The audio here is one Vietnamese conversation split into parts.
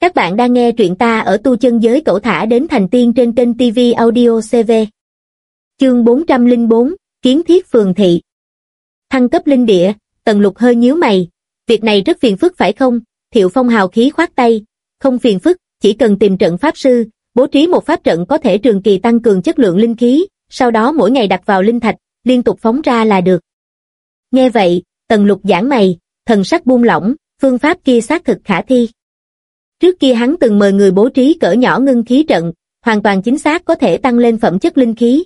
Các bạn đang nghe truyện ta ở tu chân giới cẩu thả đến thành tiên trên kênh TV Audio CV. Chương 404, Kiến thiết phường thị. Thăng cấp linh địa, tần lục hơi nhíu mày. Việc này rất phiền phức phải không? Thiệu Phong hào khí khoát tay. Không phiền phức, chỉ cần tìm trận pháp sư, bố trí một pháp trận có thể trường kỳ tăng cường chất lượng linh khí, sau đó mỗi ngày đặt vào linh thạch, liên tục phóng ra là được. Nghe vậy, tần lục giãn mày, thần sắc buông lỏng, phương pháp kia xác thực khả thi. Trước kia hắn từng mời người bố trí cỡ nhỏ ngưng khí trận, hoàn toàn chính xác có thể tăng lên phẩm chất linh khí.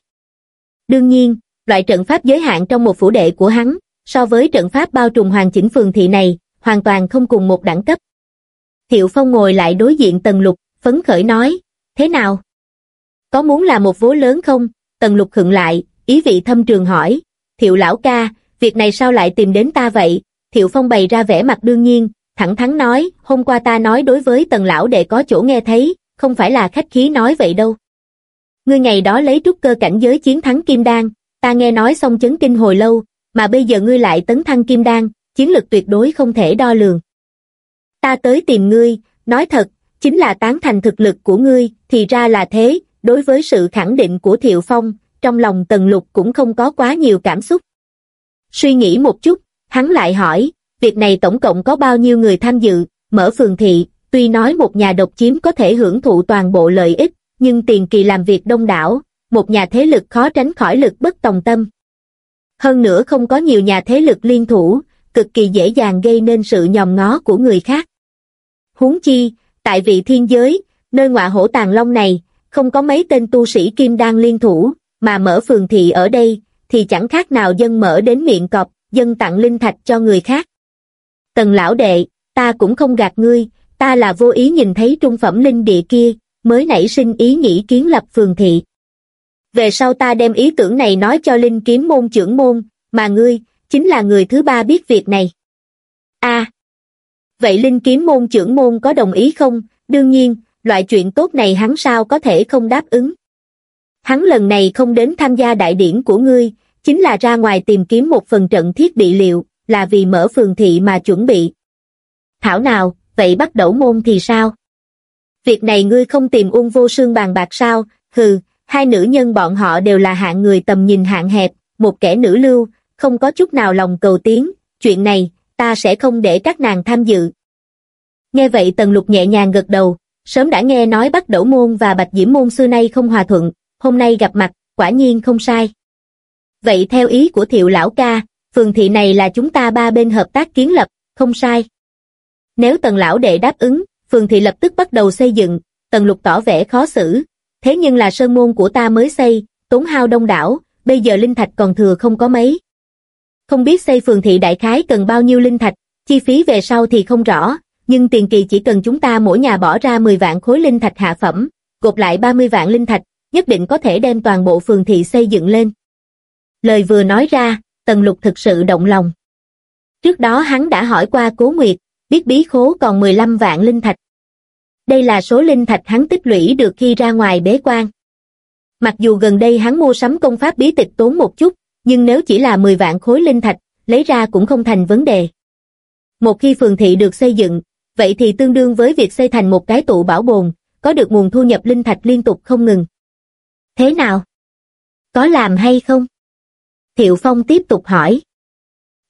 Đương nhiên, loại trận pháp giới hạn trong một phủ đệ của hắn, so với trận pháp bao trùm hoàn chỉnh phường thị này, hoàn toàn không cùng một đẳng cấp. Thiệu Phong ngồi lại đối diện Tần Lục, phấn khởi nói, thế nào? Có muốn là một vố lớn không? Tần Lục khựng lại, ý vị thâm trường hỏi, Thiệu lão ca, việc này sao lại tìm đến ta vậy? Thiệu Phong bày ra vẻ mặt đương nhiên, thẳng thắn nói, hôm qua ta nói đối với tần lão đệ có chỗ nghe thấy, không phải là khách khí nói vậy đâu. Ngươi ngày đó lấy trúc cơ cảnh giới chiến thắng Kim Đan, ta nghe nói xong chấn kinh hồi lâu, mà bây giờ ngươi lại tấn thăng Kim Đan, chiến lực tuyệt đối không thể đo lường. Ta tới tìm ngươi, nói thật, chính là tán thành thực lực của ngươi, thì ra là thế, đối với sự khẳng định của Thiệu Phong, trong lòng Tần Lục cũng không có quá nhiều cảm xúc. Suy nghĩ một chút, hắn lại hỏi, việc này tổng cộng có bao nhiêu người tham dự, mở phường thị, tuy nói một nhà độc chiếm có thể hưởng thụ toàn bộ lợi ích, nhưng tiền kỳ làm việc đông đảo, một nhà thế lực khó tránh khỏi lực bất tòng tâm. Hơn nữa không có nhiều nhà thế lực liên thủ, cực kỳ dễ dàng gây nên sự nhòm ngó của người khác. Huống chi, tại vị thiên giới, nơi ngọa hổ tàng long này, không có mấy tên tu sĩ kim đan liên thủ, mà mở phường thị ở đây, thì chẳng khác nào dân mở đến miệng cọp, dân tặng linh thạch cho người khác. Tần lão đệ, ta cũng không gạt ngươi, ta là vô ý nhìn thấy trung phẩm linh địa kia, mới nảy sinh ý nghĩ kiến lập phường thị. Về sau ta đem ý tưởng này nói cho linh kiếm môn trưởng môn, mà ngươi, chính là người thứ ba biết việc này. a vậy linh kiếm môn trưởng môn có đồng ý không? Đương nhiên, loại chuyện tốt này hắn sao có thể không đáp ứng. Hắn lần này không đến tham gia đại điển của ngươi, chính là ra ngoài tìm kiếm một phần trận thiết bị liệu, là vì mở phường thị mà chuẩn bị. Thảo nào, vậy bắt đầu môn thì sao? Việc này ngươi không tìm ung vô sương bàn bạc sao, hừ, hai nữ nhân bọn họ đều là hạng người tầm nhìn hạn hẹp, một kẻ nữ lưu, không có chút nào lòng cầu tiến, chuyện này, ta sẽ không để các nàng tham dự. Nghe vậy Tần Lục nhẹ nhàng gật đầu, sớm đã nghe nói bắt đầu môn và bạch diễm môn xưa nay không hòa thuận, hôm nay gặp mặt, quả nhiên không sai. Vậy theo ý của thiệu lão ca, phường thị này là chúng ta ba bên hợp tác kiến lập, không sai. Nếu tần lão đệ đáp ứng, phường thị lập tức bắt đầu xây dựng, tần lục tỏ vẻ khó xử. Thế nhưng là sơn môn của ta mới xây, tốn hao đông đảo, bây giờ linh thạch còn thừa không có mấy. Không biết xây phường thị đại khái cần bao nhiêu linh thạch, chi phí về sau thì không rõ, nhưng tiền kỳ chỉ cần chúng ta mỗi nhà bỏ ra 10 vạn khối linh thạch hạ phẩm, gộp lại 30 vạn linh thạch, nhất định có thể đem toàn bộ phường thị xây dựng lên. Lời vừa nói ra, Tần Lục thực sự động lòng. Trước đó hắn đã hỏi qua Cố Nguyệt, biết bí khố còn 15 vạn linh thạch. Đây là số linh thạch hắn tích lũy được khi ra ngoài bế quan. Mặc dù gần đây hắn mua sắm công pháp bí tịch tốn một chút, nhưng nếu chỉ là 10 vạn khối linh thạch, lấy ra cũng không thành vấn đề. Một khi phường thị được xây dựng, vậy thì tương đương với việc xây thành một cái tụ bảo bồn, có được nguồn thu nhập linh thạch liên tục không ngừng. Thế nào? Có làm hay không? Thiệu Phong tiếp tục hỏi.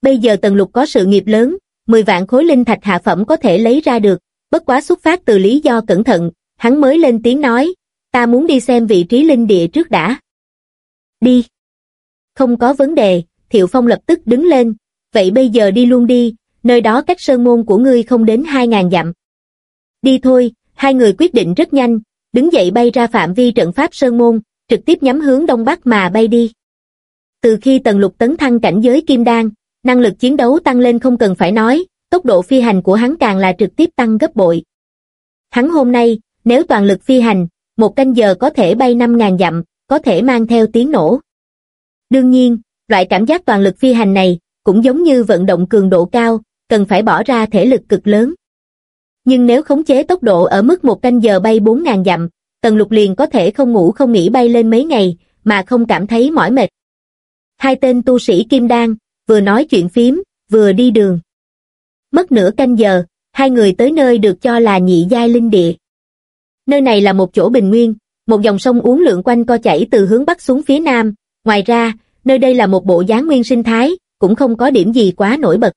Bây giờ Tần Lục có sự nghiệp lớn, 10 vạn khối linh thạch hạ phẩm có thể lấy ra được, bất quá xuất phát từ lý do cẩn thận, hắn mới lên tiếng nói, ta muốn đi xem vị trí linh địa trước đã. Đi. Không có vấn đề, Thiệu Phong lập tức đứng lên, vậy bây giờ đi luôn đi, nơi đó cách sơn môn của ngươi không đến 2.000 dặm. Đi thôi, hai người quyết định rất nhanh, đứng dậy bay ra phạm vi trận pháp sơn môn, trực tiếp nhắm hướng đông bắc mà bay đi. Từ khi tần lục tấn thăng cảnh giới kim đan, năng lực chiến đấu tăng lên không cần phải nói, tốc độ phi hành của hắn càng là trực tiếp tăng gấp bội. Hắn hôm nay, nếu toàn lực phi hành, một canh giờ có thể bay 5.000 dặm, có thể mang theo tiếng nổ. Đương nhiên, loại cảm giác toàn lực phi hành này, cũng giống như vận động cường độ cao, cần phải bỏ ra thể lực cực lớn. Nhưng nếu khống chế tốc độ ở mức một canh giờ bay 4.000 dặm, tần lục liền có thể không ngủ không nghỉ bay lên mấy ngày, mà không cảm thấy mỏi mệt. Hai tên tu sĩ kim đan, vừa nói chuyện phím, vừa đi đường. Mất nửa canh giờ, hai người tới nơi được cho là nhị giai linh địa. Nơi này là một chỗ bình nguyên, một dòng sông uốn lượn quanh co chảy từ hướng bắc xuống phía nam, ngoài ra, nơi đây là một bộ dáng nguyên sinh thái, cũng không có điểm gì quá nổi bật.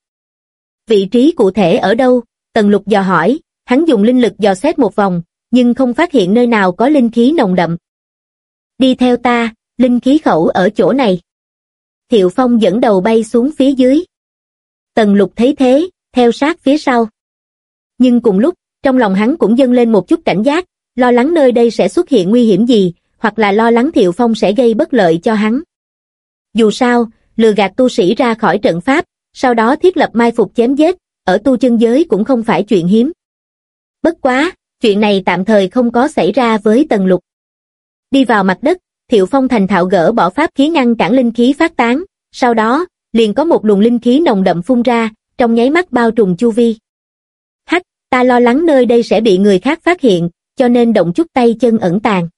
Vị trí cụ thể ở đâu? Tần lục dò hỏi, hắn dùng linh lực dò xét một vòng, nhưng không phát hiện nơi nào có linh khí nồng đậm. Đi theo ta, linh khí khẩu ở chỗ này. Thiệu Phong dẫn đầu bay xuống phía dưới. Tần lục thấy thế, theo sát phía sau. Nhưng cùng lúc, trong lòng hắn cũng dâng lên một chút cảnh giác, lo lắng nơi đây sẽ xuất hiện nguy hiểm gì, hoặc là lo lắng Thiệu Phong sẽ gây bất lợi cho hắn. Dù sao, lừa gạt tu sĩ ra khỏi trận pháp, sau đó thiết lập mai phục chém giết, ở tu chân giới cũng không phải chuyện hiếm. Bất quá, chuyện này tạm thời không có xảy ra với Tần Lục. Đi vào mặt đất, Thiệu Phong thành thạo gỡ bỏ pháp khí ngăn cản linh khí phát tán, sau đó, liền có một luồng linh khí nồng đậm phun ra, trong nháy mắt bao trùm chu vi. Hắc, ta lo lắng nơi đây sẽ bị người khác phát hiện, cho nên động chút tay chân ẩn tàng.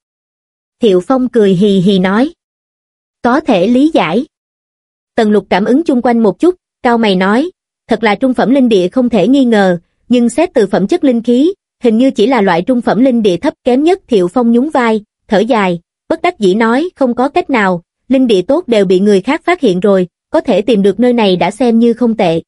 Thiệu Phong cười hì hì nói. Có thể lý giải. Tần lục cảm ứng chung quanh một chút, cao mày nói, thật là trung phẩm linh địa không thể nghi ngờ, nhưng xét từ phẩm chất linh khí, hình như chỉ là loại trung phẩm linh địa thấp kém nhất Thiệu Phong nhún vai, thở dài, bất đắc dĩ nói không có cách nào, linh địa tốt đều bị người khác phát hiện rồi, có thể tìm được nơi này đã xem như không tệ.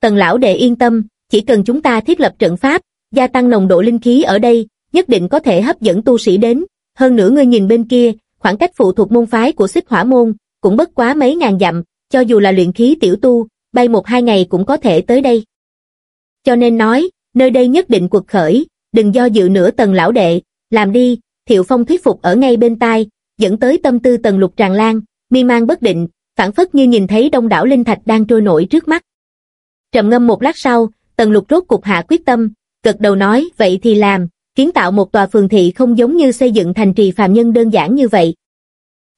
Tần lão đệ yên tâm, chỉ cần chúng ta thiết lập trận pháp, gia tăng nồng độ linh khí ở đây, nhất định có thể hấp dẫn tu sĩ đến, hơn nữa ngươi nhìn bên kia, khoảng cách phụ thuộc môn phái của xích hỏa môn, cũng bất quá mấy ngàn dặm, cho dù là luyện khí tiểu tu, bay một hai ngày cũng có thể tới đây. Cho nên nói, nơi đây nhất định cuộc khởi, đừng do dự nữa tần lão đệ, làm đi, thiệu phong thuyết phục ở ngay bên tai, dẫn tới tâm tư tần lục tràn lan, mi mang bất định, phản phất như nhìn thấy đông đảo linh thạch đang trôi nổi trước mắt. Trầm ngâm một lát sau, tần lục rốt cục hạ quyết tâm, cực đầu nói, vậy thì làm, kiến tạo một tòa phường thị không giống như xây dựng thành trì phàm nhân đơn giản như vậy.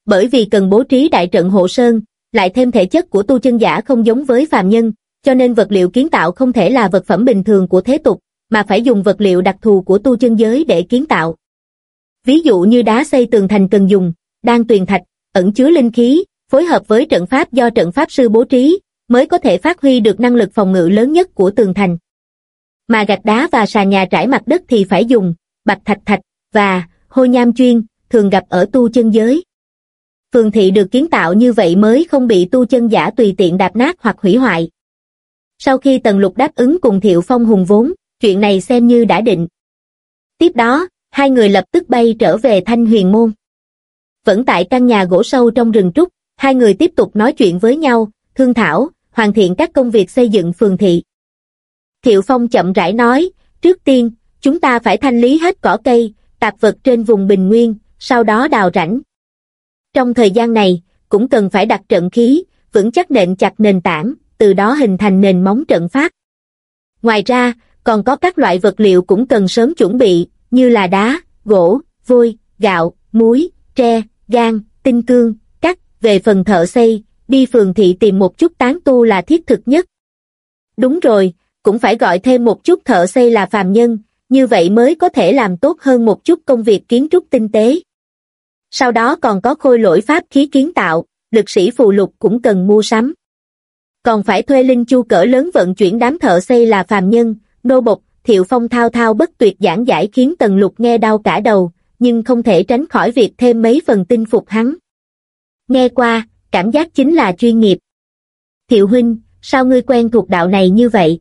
Bởi vì cần bố trí đại trận hộ sơn, lại thêm thể chất của tu chân giả không giống với phàm nhân, cho nên vật liệu kiến tạo không thể là vật phẩm bình thường của thế tục, mà phải dùng vật liệu đặc thù của tu chân giới để kiến tạo. Ví dụ như đá xây tường thành cần dùng, đan tuyền thạch, ẩn chứa linh khí, phối hợp với trận pháp do trận pháp sư bố trí, mới có thể phát huy được năng lực phòng ngự lớn nhất của tường thành. Mà gạch đá và sàn nhà trải mặt đất thì phải dùng, bạch thạch thạch, và, hôi nham chuyên, thường gặp ở tu chân giới. Phường thị được kiến tạo như vậy mới không bị tu chân giả tùy tiện đạp nát hoặc hủy hoại. Sau khi Tần Lục đáp ứng cùng Thiệu Phong hùng vốn, chuyện này xem như đã định. Tiếp đó, hai người lập tức bay trở về Thanh Huyền Môn. Vẫn tại căn nhà gỗ sâu trong rừng trúc, hai người tiếp tục nói chuyện với nhau, thương thảo, hoàn thiện các công việc xây dựng phường thị. Thiệu Phong chậm rãi nói, trước tiên, chúng ta phải thanh lý hết cỏ cây, tạp vật trên vùng bình nguyên, sau đó đào rãnh. Trong thời gian này, cũng cần phải đặt trận khí, vững chắc nện chặt nền tảng, từ đó hình thành nền móng trận pháp. Ngoài ra, còn có các loại vật liệu cũng cần sớm chuẩn bị, như là đá, gỗ, vôi, gạo, muối, tre, gan, tinh cương, cắt, về phần thợ xây, đi phường thị tìm một chút tán tu là thiết thực nhất. Đúng rồi, cũng phải gọi thêm một chút thợ xây là phàm nhân, như vậy mới có thể làm tốt hơn một chút công việc kiến trúc tinh tế. Sau đó còn có khôi lỗi pháp khí kiến tạo, lực sĩ phù lục cũng cần mua sắm. Còn phải thuê linh chu cỡ lớn vận chuyển đám thợ xây là phàm nhân, nô bộc, thiệu phong thao thao bất tuyệt giảng giải khiến tần lục nghe đau cả đầu, nhưng không thể tránh khỏi việc thêm mấy phần tinh phục hắn. Nghe qua, cảm giác chính là chuyên nghiệp. Thiệu huynh, sao ngươi quen thuộc đạo này như vậy?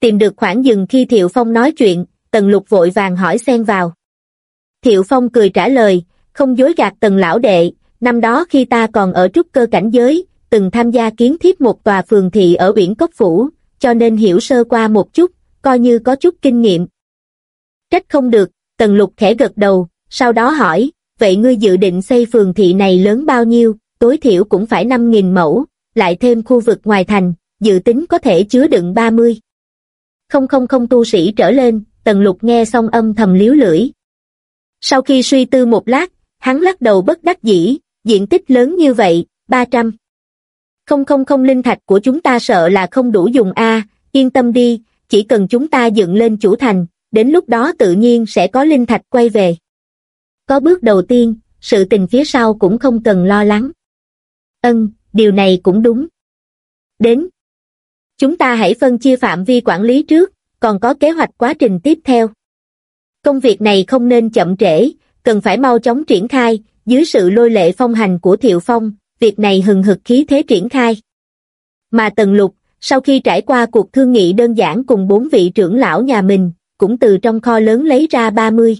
Tìm được khoảng dừng khi Thiệu Phong nói chuyện, Tần Lục vội vàng hỏi xen vào. Thiệu Phong cười trả lời, không dối gạt Tần Lão Đệ, năm đó khi ta còn ở trúc cơ cảnh giới, từng tham gia kiến thiết một tòa phường thị ở biển Cốc Phủ, cho nên hiểu sơ qua một chút, coi như có chút kinh nghiệm. Trách không được, Tần Lục khẽ gật đầu, sau đó hỏi, vậy ngươi dự định xây phường thị này lớn bao nhiêu, tối thiểu cũng phải 5.000 mẫu, lại thêm khu vực ngoài thành, dự tính có thể chứa đựng 30. Không không không tu sĩ trở lên, Tần Lục nghe xong âm thầm liếu lưỡi. Sau khi suy tư một lát, hắn lắc đầu bất đắc dĩ, diện tích lớn như vậy, 300. Không không không linh thạch của chúng ta sợ là không đủ dùng a yên tâm đi, chỉ cần chúng ta dựng lên chủ thành, đến lúc đó tự nhiên sẽ có linh thạch quay về. Có bước đầu tiên, sự tình phía sau cũng không cần lo lắng. Ân, điều này cũng đúng. Đến. Chúng ta hãy phân chia phạm vi quản lý trước, còn có kế hoạch quá trình tiếp theo. Công việc này không nên chậm trễ, cần phải mau chóng triển khai, dưới sự lôi lệ phong hành của Thiệu Phong, việc này hừng hực khí thế triển khai. Mà Tần Lục, sau khi trải qua cuộc thương nghị đơn giản cùng bốn vị trưởng lão nhà mình, cũng từ trong kho lớn lấy ra 30.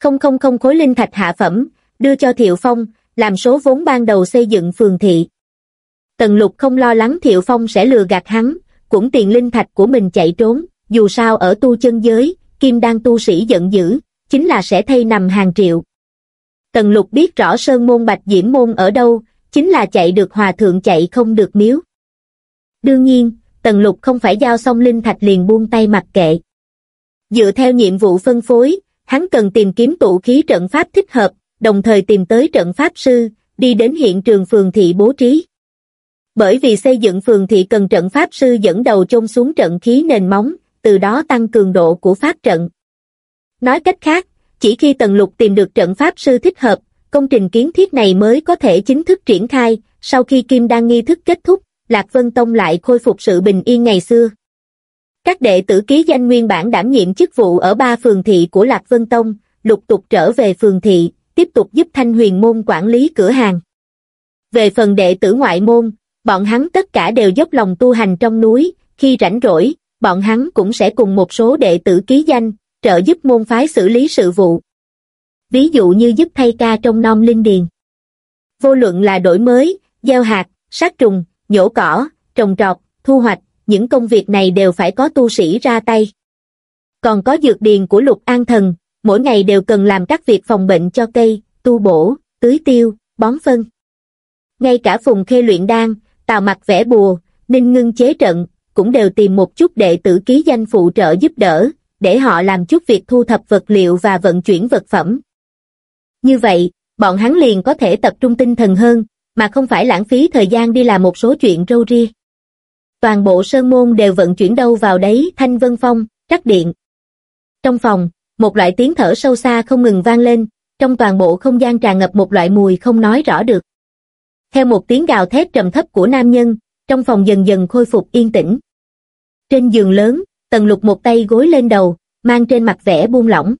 Không không không khối linh thạch hạ phẩm, đưa cho Thiệu Phong, làm số vốn ban đầu xây dựng phường thị. Tần Lục không lo lắng Thiệu Phong sẽ lừa gạt hắn, cũng tiền linh thạch của mình chạy trốn, dù sao ở tu chân giới, kim đang tu sĩ giận dữ, chính là sẽ thay nằm hàng triệu. Tần Lục biết rõ Sơn Môn Bạch Diễm Môn ở đâu, chính là chạy được hòa thượng chạy không được miếu. Đương nhiên, Tần Lục không phải giao xong linh thạch liền buông tay mặc kệ. Dựa theo nhiệm vụ phân phối, hắn cần tìm kiếm tụ khí trận pháp thích hợp, đồng thời tìm tới trận pháp sư, đi đến hiện trường phường thị bố trí. Bởi vì xây dựng phường thị cần trận pháp sư dẫn đầu chôn xuống trận khí nền móng, từ đó tăng cường độ của pháp trận. Nói cách khác, chỉ khi Tần Lục tìm được trận pháp sư thích hợp, công trình kiến thiết này mới có thể chính thức triển khai, sau khi Kim Đan nghi thức kết thúc, Lạc Vân Tông lại khôi phục sự bình yên ngày xưa. Các đệ tử ký danh nguyên bản đảm nhiệm chức vụ ở ba phường thị của Lạc Vân Tông, lục tục trở về phường thị, tiếp tục giúp Thanh Huyền Môn quản lý cửa hàng. Về phần đệ tử ngoại môn, bọn hắn tất cả đều dốc lòng tu hành trong núi, khi rảnh rỗi, bọn hắn cũng sẽ cùng một số đệ tử ký danh, trợ giúp môn phái xử lý sự vụ. Ví dụ như giúp thay ca trong non linh điền. Vô luận là đổi mới, gieo hạt, sát trùng, nhổ cỏ, trồng trọt, thu hoạch, những công việc này đều phải có tu sĩ ra tay. Còn có dược điền của lục an thần, mỗi ngày đều cần làm các việc phòng bệnh cho cây, tu bổ, tưới tiêu, bón phân. Ngay cả phùng khê luyện đan, tào mặt vẽ bùa, ninh ngưng chế trận, cũng đều tìm một chút đệ tử ký danh phụ trợ giúp đỡ, để họ làm chút việc thu thập vật liệu và vận chuyển vật phẩm. Như vậy, bọn hắn liền có thể tập trung tinh thần hơn, mà không phải lãng phí thời gian đi làm một số chuyện râu ria. Toàn bộ sơn môn đều vận chuyển đâu vào đấy thanh vân phong, trắc điện. Trong phòng, một loại tiếng thở sâu xa không ngừng vang lên, trong toàn bộ không gian tràn ngập một loại mùi không nói rõ được. Theo một tiếng gào thét trầm thấp của nam nhân, trong phòng dần dần khôi phục yên tĩnh. Trên giường lớn, Tần Lục một tay gối lên đầu, mang trên mặt vẻ buông lỏng.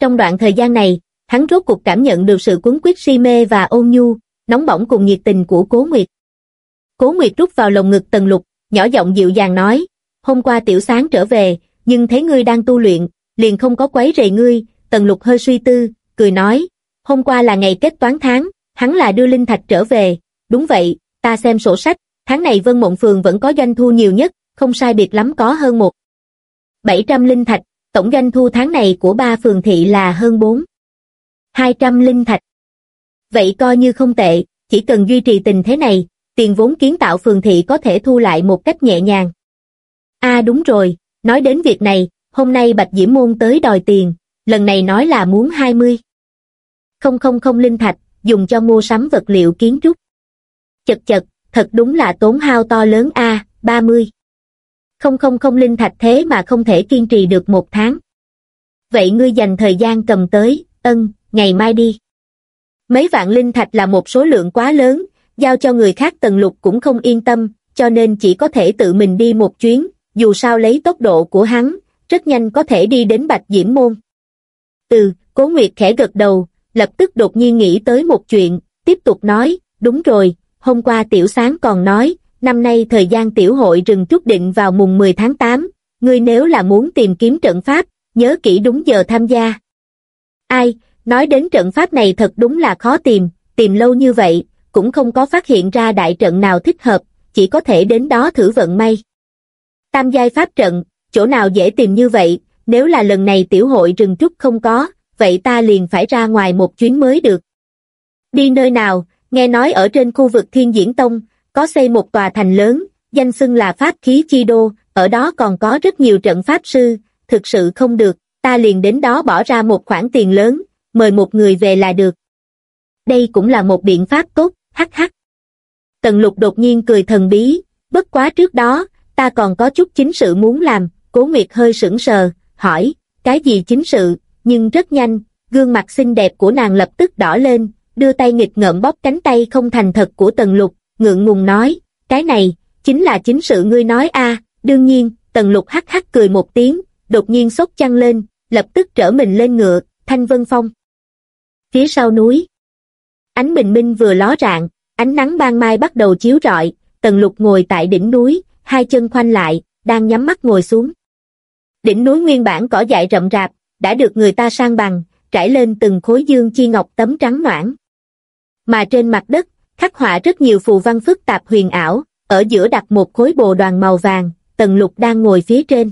Trong đoạn thời gian này, hắn rốt cuộc cảm nhận được sự cuốn quyết si mê và ôn nhu, nóng bỏng cùng nhiệt tình của Cố Nguyệt. Cố Nguyệt rút vào lồng ngực Tần Lục, nhỏ giọng dịu dàng nói, hôm qua tiểu sáng trở về, nhưng thấy ngươi đang tu luyện, liền không có quấy rầy ngươi, Tần Lục hơi suy tư, cười nói, hôm qua là ngày kết toán tháng, hắn là đưa Linh Thạch trở về, đúng vậy, ta xem sổ sách, tháng này Vân Mộng Phường vẫn có doanh thu nhiều nhất, không sai biệt lắm có hơn một 700 linh thạch, tổng doanh thu tháng này của ba phường thị là hơn 4 200 linh thạch. Vậy coi như không tệ, chỉ cần duy trì tình thế này, tiền vốn kiến tạo phường thị có thể thu lại một cách nhẹ nhàng. a à, đúng rồi, nói đến việc này, hôm nay Bạch Diễm Môn tới đòi tiền, lần này nói là muốn 20. Không không không linh thạch, dùng cho mua sắm vật liệu kiến trúc. Chật chật, thật đúng là tốn hao to lớn a 30. Không không không linh thạch thế mà không thể kiên trì được một tháng. Vậy ngươi dành thời gian cầm tới, ân, ngày mai đi. Mấy vạn linh thạch là một số lượng quá lớn, giao cho người khác tần lục cũng không yên tâm, cho nên chỉ có thể tự mình đi một chuyến, dù sao lấy tốc độ của hắn, rất nhanh có thể đi đến Bạch Diễm Môn. từ Cố Nguyệt khẽ gật đầu, lập tức đột nhiên nghĩ tới một chuyện, tiếp tục nói, đúng rồi, hôm qua Tiểu Sáng còn nói, năm nay thời gian Tiểu hội rừng trúc định vào mùng 10 tháng 8, ngươi nếu là muốn tìm kiếm trận pháp, nhớ kỹ đúng giờ tham gia. Ai, nói đến trận pháp này thật đúng là khó tìm, tìm lâu như vậy, cũng không có phát hiện ra đại trận nào thích hợp, chỉ có thể đến đó thử vận may. Tam giai pháp trận, chỗ nào dễ tìm như vậy, nếu là lần này tiểu hội rừng trúc không có, vậy ta liền phải ra ngoài một chuyến mới được. Đi nơi nào, nghe nói ở trên khu vực Thiên Diễn Tông, có xây một tòa thành lớn, danh xưng là Pháp Khí Chi Đô, ở đó còn có rất nhiều trận Pháp Sư, thực sự không được, ta liền đến đó bỏ ra một khoản tiền lớn, mời một người về là được. Đây cũng là một biện pháp tốt, hắc hắc. Tần lục đột nhiên cười thần bí, bất quá trước đó, ta còn có chút chính sự muốn làm, cố nguyệt hơi sững sờ, hỏi, cái gì chính sự, nhưng rất nhanh, gương mặt xinh đẹp của nàng lập tức đỏ lên, đưa tay nghịch ngợm bóp cánh tay không thành thật của tần lục, ngượng ngùng nói, cái này, chính là chính sự ngươi nói a đương nhiên, tần lục hắc hắc cười một tiếng, đột nhiên sốc chăn lên, lập tức trở mình lên ngựa, thanh vân phong. Phía sau núi, ánh bình minh vừa ló rạng, ánh nắng ban mai bắt đầu chiếu rọi, tần lục ngồi tại đỉnh núi, hai chân khoanh lại, đang nhắm mắt ngồi xuống. Đỉnh núi nguyên bản cỏ dại rậm rạp, đã được người ta sang bằng, trải lên từng khối dương chi ngọc tấm trắng noãn. Mà trên mặt đất, khắc họa rất nhiều phù văn phức tạp huyền ảo, ở giữa đặt một khối bồ đoàn màu vàng, tần lục đang ngồi phía trên.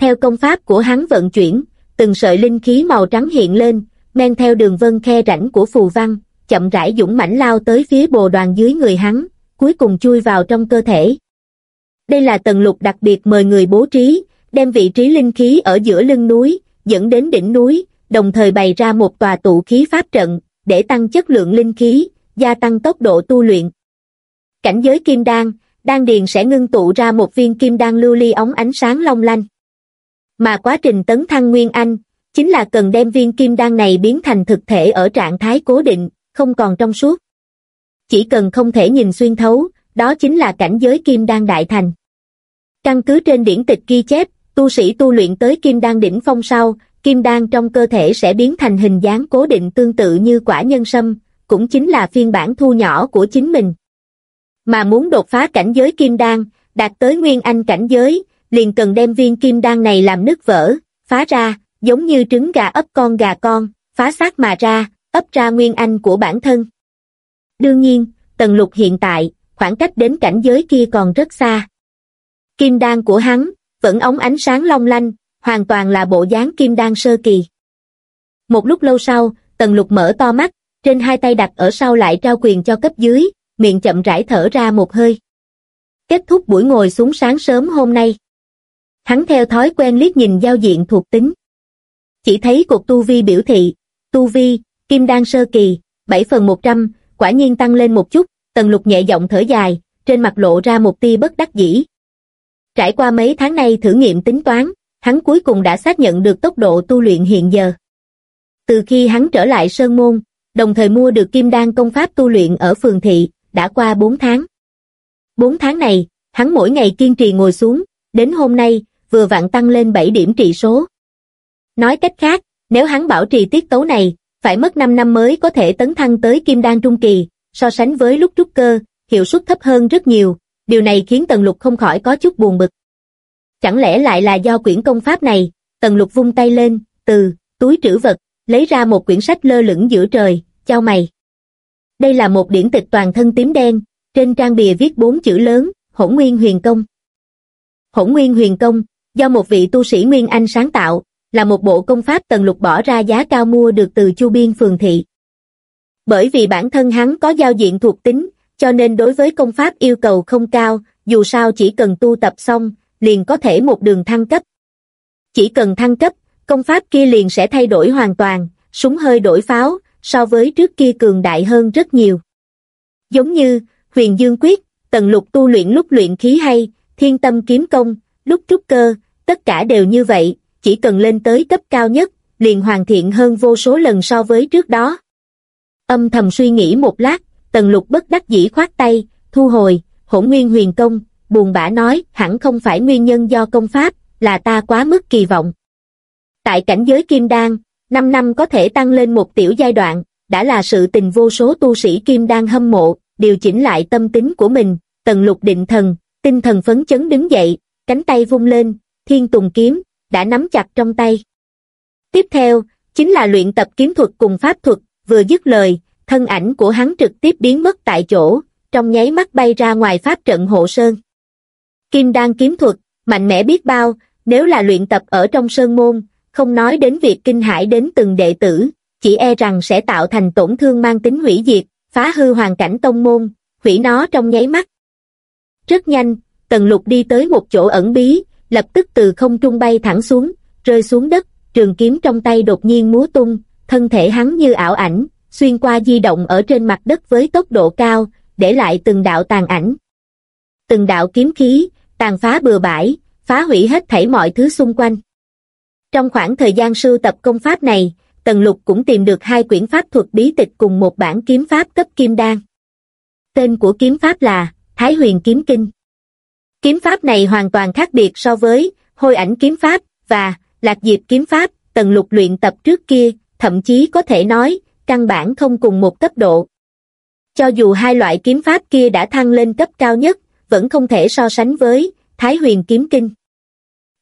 Theo công pháp của hắn vận chuyển, từng sợi linh khí màu trắng hiện lên, men theo đường vân khe rãnh của phù văn, chậm rãi dũng mãnh lao tới phía bồ đoàn dưới người hắn, cuối cùng chui vào trong cơ thể. Đây là tầng lục đặc biệt mời người bố trí, đem vị trí linh khí ở giữa lưng núi, dẫn đến đỉnh núi, đồng thời bày ra một tòa tụ khí pháp trận, để tăng chất lượng linh khí, gia tăng tốc độ tu luyện. Cảnh giới kim đan, đan điền sẽ ngưng tụ ra một viên kim đan lưu ly ống ánh sáng long lanh. Mà quá trình tấn thăng Nguyên Anh, chính là cần đem viên kim đan này biến thành thực thể ở trạng thái cố định, không còn trong suốt. Chỉ cần không thể nhìn xuyên thấu, đó chính là cảnh giới kim đan đại thành. Căn cứ trên điển tịch ghi chép, tu sĩ tu luyện tới kim đan đỉnh phong sau, kim đan trong cơ thể sẽ biến thành hình dáng cố định tương tự như quả nhân sâm, cũng chính là phiên bản thu nhỏ của chính mình. Mà muốn đột phá cảnh giới kim đan, đạt tới nguyên anh cảnh giới, liền cần đem viên kim đan này làm nứt vỡ, phá ra, giống như trứng gà ấp con gà con, phá xác mà ra, ấp ra nguyên anh của bản thân. Đương nhiên, tần lục hiện tại, khoảng cách đến cảnh giới kia còn rất xa. Kim đan của hắn, vẫn ống ánh sáng long lanh, hoàn toàn là bộ dáng kim đan sơ kỳ. Một lúc lâu sau, tần lục mở to mắt, trên hai tay đặt ở sau lại trao quyền cho cấp dưới, miệng chậm rãi thở ra một hơi. Kết thúc buổi ngồi xuống sáng sớm hôm nay. Hắn theo thói quen liếc nhìn giao diện thuộc tính. Chỉ thấy cuộc tu vi biểu thị, tu vi, kim đan sơ kỳ, 7 phần 100, quả nhiên tăng lên một chút, tần lục nhẹ giọng thở dài, trên mặt lộ ra một tia bất đắc dĩ. Trải qua mấy tháng nay thử nghiệm tính toán, hắn cuối cùng đã xác nhận được tốc độ tu luyện hiện giờ. Từ khi hắn trở lại Sơn Môn, đồng thời mua được kim đan công pháp tu luyện ở phường thị, đã qua 4 tháng. 4 tháng này, hắn mỗi ngày kiên trì ngồi xuống, đến hôm nay, vừa vặn tăng lên 7 điểm trị số. Nói cách khác, nếu hắn bảo trì tiết tấu này, phải mất 5 năm mới có thể tấn thăng tới kim đan trung kỳ, so sánh với lúc trúc cơ, hiệu suất thấp hơn rất nhiều, điều này khiến Tần Lục không khỏi có chút buồn bực. Chẳng lẽ lại là do quyển công pháp này, Tần Lục vung tay lên, từ túi trữ vật, lấy ra một quyển sách lơ lửng giữa trời, chao mày. Đây là một điển tịch toàn thân tím đen, trên trang bìa viết bốn chữ lớn, Hỗn Nguyên Huyền Công. Hỗn Nguyên Huyền Công, do một vị tu sĩ Nguyên Anh sáng tạo, là một bộ công pháp Tần Lục bỏ ra giá cao mua được từ Chu Biên Phường Thị. Bởi vì bản thân hắn có giao diện thuộc tính, cho nên đối với công pháp yêu cầu không cao, dù sao chỉ cần tu tập xong, liền có thể một đường thăng cấp. Chỉ cần thăng cấp, công pháp kia liền sẽ thay đổi hoàn toàn, súng hơi đổi pháo, so với trước kia cường đại hơn rất nhiều. Giống như, huyền dương quyết, tần lục tu luyện lúc luyện khí hay, thiên tâm kiếm công, lúc trúc cơ, tất cả đều như vậy, chỉ cần lên tới cấp cao nhất, liền hoàn thiện hơn vô số lần so với trước đó. Âm thầm suy nghĩ một lát, tần lục bất đắc dĩ khoát tay, thu hồi, hỗn nguyên huyền công, buồn bã nói, hẳn không phải nguyên nhân do công pháp, là ta quá mức kỳ vọng. Tại cảnh giới kim đan, 5 năm có thể tăng lên một tiểu giai đoạn, đã là sự tình vô số tu sĩ kim đan hâm mộ, điều chỉnh lại tâm tính của mình, tần lục định thần, tinh thần phấn chấn đứng dậy, cánh tay vung lên, thiên tùng kiếm, đã nắm chặt trong tay. Tiếp theo, chính là luyện tập kiếm thuật cùng pháp thuật, vừa dứt lời, thân ảnh của hắn trực tiếp biến mất tại chỗ, trong nháy mắt bay ra ngoài pháp trận hộ sơn. Kim đan kiếm thuật, mạnh mẽ biết bao, nếu là luyện tập ở trong sơn môn, không nói đến việc kinh hãi đến từng đệ tử, chỉ e rằng sẽ tạo thành tổn thương mang tính hủy diệt, phá hư hoàn cảnh tông môn, hủy nó trong nháy mắt. Rất nhanh, Tần Lục đi tới một chỗ ẩn bí, lập tức từ không trung bay thẳng xuống, rơi xuống đất, trường kiếm trong tay đột nhiên múa tung, thân thể hắn như ảo ảnh, xuyên qua di động ở trên mặt đất với tốc độ cao, để lại từng đạo tàn ảnh. Từng đạo kiếm khí, tàn phá bừa bãi, phá hủy hết thảy mọi thứ xung quanh. Trong khoảng thời gian sưu tập công pháp này, Tần Lục cũng tìm được hai quyển pháp thuật bí tịch cùng một bản kiếm pháp cấp kim đan. Tên của kiếm pháp là Thái Huyền Kiếm Kinh. Kiếm pháp này hoàn toàn khác biệt so với hôi ảnh kiếm pháp và lạc diệp kiếm pháp, tần lục luyện tập trước kia, thậm chí có thể nói, căn bản không cùng một cấp độ. Cho dù hai loại kiếm pháp kia đã thăng lên cấp cao nhất, vẫn không thể so sánh với Thái huyền kiếm kinh.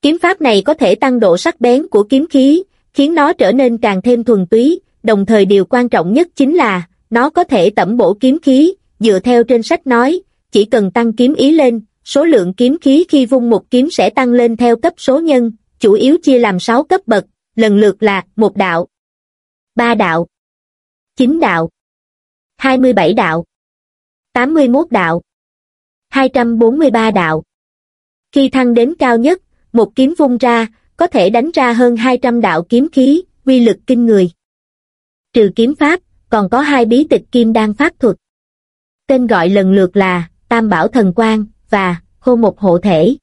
Kiếm pháp này có thể tăng độ sắc bén của kiếm khí, khiến nó trở nên càng thêm thuần túy, đồng thời điều quan trọng nhất chính là, nó có thể tẩm bổ kiếm khí, dựa theo trên sách nói, chỉ cần tăng kiếm ý lên, số lượng kiếm khí khi vung một kiếm sẽ tăng lên theo cấp số nhân, chủ yếu chia làm 6 cấp bậc, lần lượt là một đạo, ba đạo, chín đạo, 27 đạo, 81 đạo, 243 đạo. Khi thăng đến cao nhất, một kiếm vung ra, có thể đánh ra hơn 200 đạo kiếm khí, uy lực kinh người. Trừ kiếm pháp, còn có hai bí tịch kim đan pháp thuật. Tên gọi lần lượt là Tam Bảo Thần Quang và Khô Một Hộ Thể.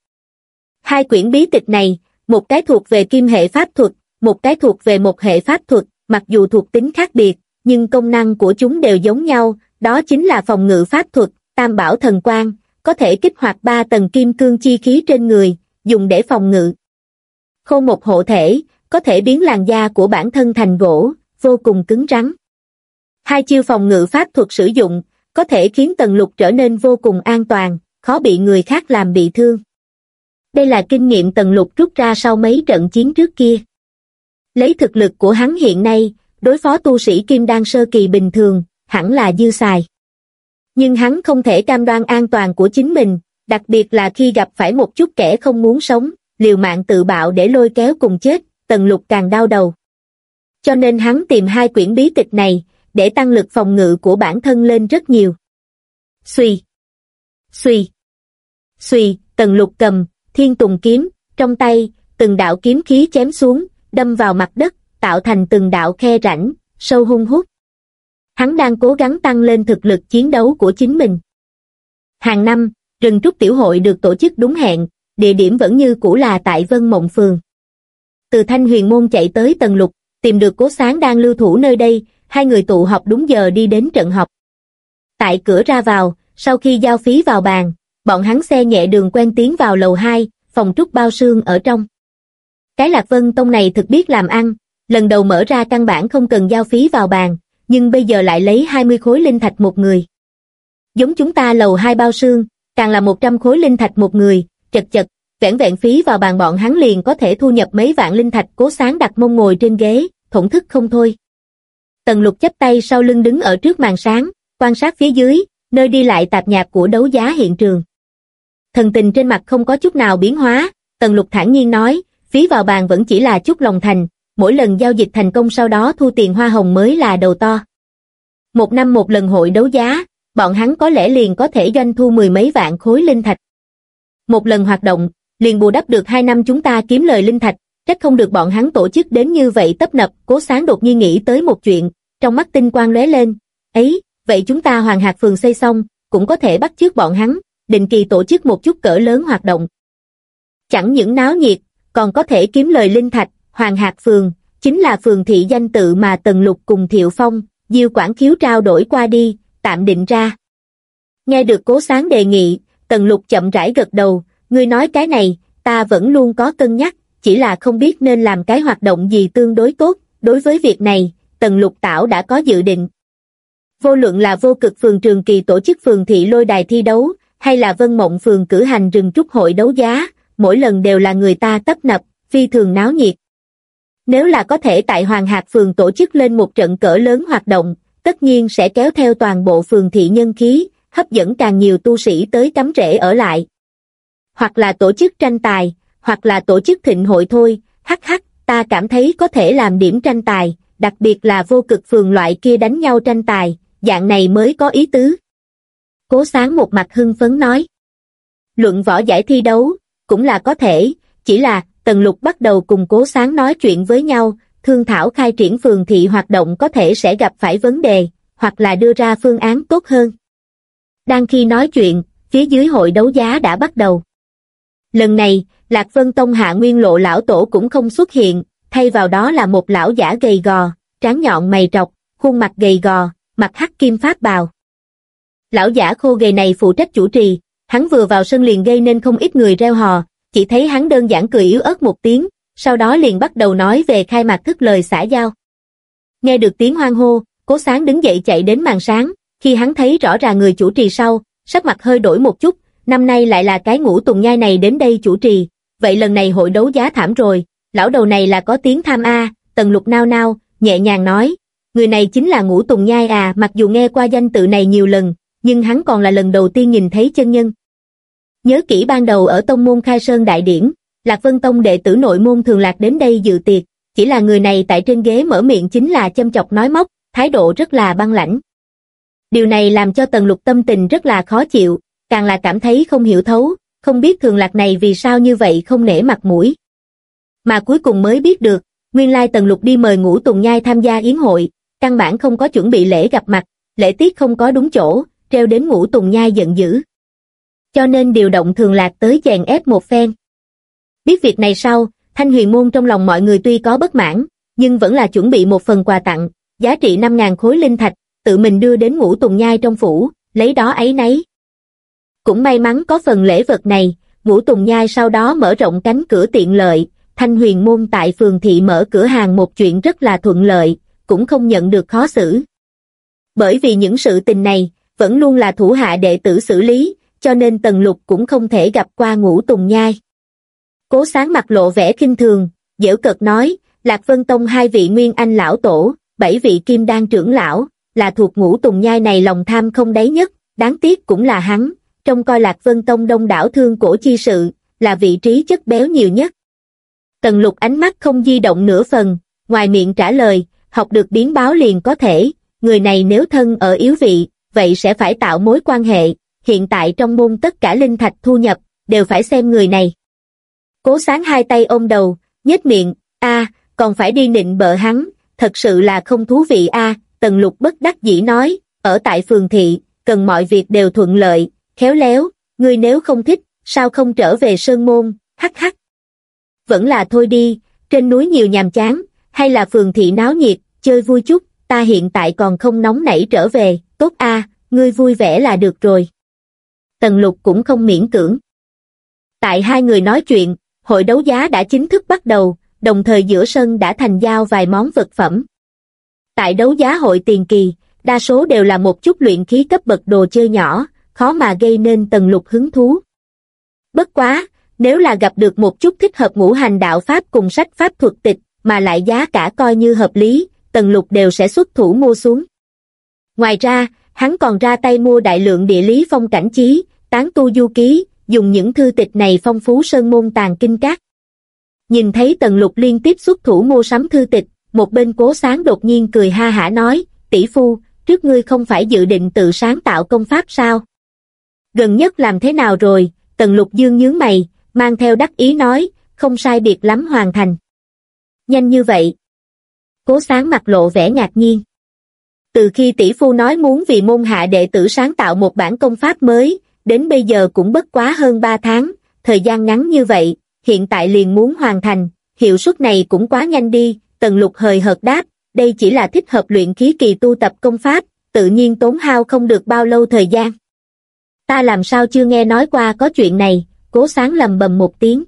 Hai quyển bí tịch này, một cái thuộc về kim hệ pháp thuật, một cái thuộc về một hệ pháp thuật, mặc dù thuộc tính khác biệt, nhưng công năng của chúng đều giống nhau, đó chính là phòng ngự pháp thuật, Tam Bảo Thần Quang, có thể kích hoạt ba tầng kim cương chi khí trên người, dùng để phòng ngự. Khô một hộ thể, có thể biến làn da của bản thân thành gỗ, vô cùng cứng rắn. Hai chiêu phòng ngự pháp thuật sử dụng, có thể khiến tần lục trở nên vô cùng an toàn, khó bị người khác làm bị thương. Đây là kinh nghiệm tần lục rút ra sau mấy trận chiến trước kia. Lấy thực lực của hắn hiện nay, đối phó tu sĩ kim đan sơ kỳ bình thường, hẳn là dư xài. Nhưng hắn không thể cam đoan an toàn của chính mình, đặc biệt là khi gặp phải một chút kẻ không muốn sống, liều mạng tự bạo để lôi kéo cùng chết, tần lục càng đau đầu. Cho nên hắn tìm hai quyển bí tịch này, để tăng lực phòng ngự của bản thân lên rất nhiều. Xùy. Xùy. Xùy, tần lục cầm, thiên tùng kiếm, trong tay, từng đạo kiếm khí chém xuống, đâm vào mặt đất, tạo thành từng đạo khe rãnh, sâu hung hút. Hắn đang cố gắng tăng lên thực lực chiến đấu của chính mình. Hàng năm, rừng trúc tiểu hội được tổ chức đúng hẹn, địa điểm vẫn như cũ là tại Vân Mộng Phường. Từ Thanh Huyền Môn chạy tới Tần Lục, tìm được cố sáng đang lưu thủ nơi đây, hai người tụ họp đúng giờ đi đến trận học. Tại cửa ra vào, sau khi giao phí vào bàn, bọn hắn xe nhẹ đường quen tiến vào lầu 2, phòng trúc bao sương ở trong. Cái Lạc Vân Tông này thực biết làm ăn, lần đầu mở ra căn bản không cần giao phí vào bàn, nhưng bây giờ lại lấy 20 khối linh thạch một người. Giống chúng ta lầu hai bao sương, càng là 100 khối linh thạch một người, chật chật, vẻn vẹn phí vào bàn bọn hắn liền có thể thu nhập mấy vạn linh thạch cố sáng đặt mông ngồi trên ghế, thổn thức không thôi. Tần lục chấp tay sau lưng đứng ở trước màn sáng, quan sát phía dưới, nơi đi lại tạp nhạp của đấu giá hiện trường. Thần tình trên mặt không có chút nào biến hóa, tần lục thản nhiên nói, phí vào bàn vẫn chỉ là chút lòng thành, mỗi lần giao dịch thành công sau đó thu tiền hoa hồng mới là đầu to. Một năm một lần hội đấu giá, bọn hắn có lẽ liền có thể doanh thu mười mấy vạn khối linh thạch. Một lần hoạt động, liền bù đắp được hai năm chúng ta kiếm lời linh thạch, trách không được bọn hắn tổ chức đến như vậy tấp nập, cố sáng đột nhiên nghĩ tới một chuyện, trong mắt tinh quang lóe lên, ấy, vậy chúng ta hoàng hạt phường xây xong, cũng có thể bắt chước bọn hắn, định kỳ tổ chức một chút cỡ lớn hoạt động. Chẳng những náo nhiệt, còn có thể kiếm lời linh thạch, Hoàng hạt Phường, chính là phường thị danh tự mà Tần Lục cùng Thiệu Phong, Diêu Quảng Khiếu trao đổi qua đi, tạm định ra. Nghe được cố sáng đề nghị, Tần Lục chậm rãi gật đầu, ngươi nói cái này, ta vẫn luôn có cân nhắc, chỉ là không biết nên làm cái hoạt động gì tương đối tốt, đối với việc này, Tần Lục Tảo đã có dự định. Vô luận là vô cực phường trường kỳ tổ chức phường thị lôi đài thi đấu, hay là vân mộng phường cử hành rừng trúc hội đấu giá, mỗi lần đều là người ta tấp nập, phi thường náo nhiệt. Nếu là có thể tại Hoàng Hạc Phường tổ chức lên một trận cỡ lớn hoạt động, tất nhiên sẽ kéo theo toàn bộ phường thị nhân khí, hấp dẫn càng nhiều tu sĩ tới cắm rễ ở lại. Hoặc là tổ chức tranh tài, hoặc là tổ chức thịnh hội thôi, hắc hắc, ta cảm thấy có thể làm điểm tranh tài, đặc biệt là vô cực phường loại kia đánh nhau tranh tài, dạng này mới có ý tứ. Cố sáng một mặt hưng phấn nói. Luận võ giải thi đấu, cũng là có thể, chỉ là Tần Lục bắt đầu cùng Cố Sáng nói chuyện với nhau, thương thảo khai triển phường thị hoạt động có thể sẽ gặp phải vấn đề, hoặc là đưa ra phương án tốt hơn. Đang khi nói chuyện, phía dưới hội đấu giá đã bắt đầu. Lần này, Lạc Vân Tông hạ nguyên lộ lão tổ cũng không xuất hiện, thay vào đó là một lão giả gầy gò, trán nhọn mày trọc, khuôn mặt gầy gò, mặt hắc kim pháp bào. Lão giả khô gầy này phụ trách chủ trì, hắn vừa vào sân liền gây nên không ít người reo hò, chỉ thấy hắn đơn giản cười yếu ớt một tiếng, sau đó liền bắt đầu nói về khai mạc thức lời xã giao. Nghe được tiếng hoang hô, cố sáng đứng dậy chạy đến màn sáng, khi hắn thấy rõ ràng người chủ trì sau, sắc mặt hơi đổi một chút, năm nay lại là cái ngũ tùng nhai này đến đây chủ trì, vậy lần này hội đấu giá thảm rồi, lão đầu này là có tiếng tham a, tần lục nao nao, nhẹ nhàng nói, người này chính là ngũ tùng nhai à, mặc dù nghe qua danh tự này nhiều lần, nhưng hắn còn là lần đầu tiên nhìn thấy chân nhân. Nhớ kỹ ban đầu ở tông môn khai sơn đại điển, Lạc Vân Tông đệ tử nội môn thường lạc đến đây dự tiệc, chỉ là người này tại trên ghế mở miệng chính là châm chọc nói móc, thái độ rất là băng lãnh. Điều này làm cho Tần Lục tâm tình rất là khó chịu, càng là cảm thấy không hiểu thấu, không biết thường lạc này vì sao như vậy không nể mặt mũi. Mà cuối cùng mới biết được, nguyên lai Tần Lục đi mời ngũ Tùng Nhai tham gia yến hội, căn bản không có chuẩn bị lễ gặp mặt, lễ tiết không có đúng chỗ, treo đến ngũ Tùng Nhai giận dữ. Cho nên điều động thường lạc tới chèn ép một phen. Biết việc này sau, Thanh huyền môn trong lòng mọi người tuy có bất mãn, nhưng vẫn là chuẩn bị một phần quà tặng, giá trị 5.000 khối linh thạch, tự mình đưa đến ngũ tùng nhai trong phủ, lấy đó ấy nấy. Cũng may mắn có phần lễ vật này, ngũ tùng nhai sau đó mở rộng cánh cửa tiện lợi, thanh huyền môn tại phường thị mở cửa hàng một chuyện rất là thuận lợi, cũng không nhận được khó xử. Bởi vì những sự tình này, vẫn luôn là thủ hạ đệ tử xử lý, cho nên Tần Lục cũng không thể gặp qua ngũ tùng nhai. Cố sáng mặt lộ vẻ kinh thường, dễu cợt nói, Lạc Vân Tông hai vị nguyên anh lão tổ, bảy vị kim đan trưởng lão, là thuộc ngũ tùng nhai này lòng tham không đáy nhất, đáng tiếc cũng là hắn, trong coi Lạc Vân Tông đông đảo thương cổ chi sự, là vị trí chất béo nhiều nhất. Tần lục ánh mắt không di động nửa phần, ngoài miệng trả lời, học được biến báo liền có thể, người này nếu thân ở yếu vị, vậy sẽ phải tạo mối quan hệ, hiện tại trong môn tất cả linh thạch thu nhập, đều phải xem người này. Cố sáng hai tay ôm đầu, nhếch miệng, a còn phải đi nịnh bợ hắn, thật sự là không thú vị a. Tần lục bất đắc dĩ nói, ở tại phường thị, cần mọi việc đều thuận lợi, khéo léo, ngươi nếu không thích, sao không trở về sơn môn, hắc hắc. Vẫn là thôi đi, trên núi nhiều nhàm chán, hay là phường thị náo nhiệt, chơi vui chút, ta hiện tại còn không nóng nảy trở về, tốt a ngươi vui vẻ là được rồi. Tần lục cũng không miễn cưỡng. Tại hai người nói chuyện, hội đấu giá đã chính thức bắt đầu, đồng thời giữa sân đã thành giao vài món vật phẩm. Tại đấu giá hội tiền kỳ, đa số đều là một chút luyện khí cấp bậc đồ chơi nhỏ, khó mà gây nên tần lục hứng thú. Bất quá, nếu là gặp được một chút thích hợp ngũ hành đạo pháp cùng sách pháp thuật tịch, mà lại giá cả coi như hợp lý, tần lục đều sẽ xuất thủ mua xuống. Ngoài ra, hắn còn ra tay mua đại lượng địa lý phong cảnh chí, tán tu du ký, dùng những thư tịch này phong phú sơn môn tàng kinh các. Nhìn thấy tần lục liên tiếp xuất thủ mua sắm thư tịch, một bên cố sáng đột nhiên cười ha hả nói, tỷ phu, trước ngươi không phải dự định tự sáng tạo công pháp sao? Gần nhất làm thế nào rồi? Tần lục dương nhướng mày, mang theo đắc ý nói, không sai biệt lắm hoàn thành. Nhanh như vậy. Cố sáng mặt lộ vẻ ngạc nhiên. Từ khi tỷ phu nói muốn vì môn hạ đệ tử sáng tạo một bản công pháp mới, đến bây giờ cũng bất quá hơn 3 tháng, thời gian ngắn như vậy, hiện tại liền muốn hoàn thành, hiệu suất này cũng quá nhanh đi, tần lục hời hợt đáp, đây chỉ là thích hợp luyện khí kỳ tu tập công pháp, tự nhiên tốn hao không được bao lâu thời gian. Ta làm sao chưa nghe nói qua có chuyện này, cố sáng lầm bầm một tiếng.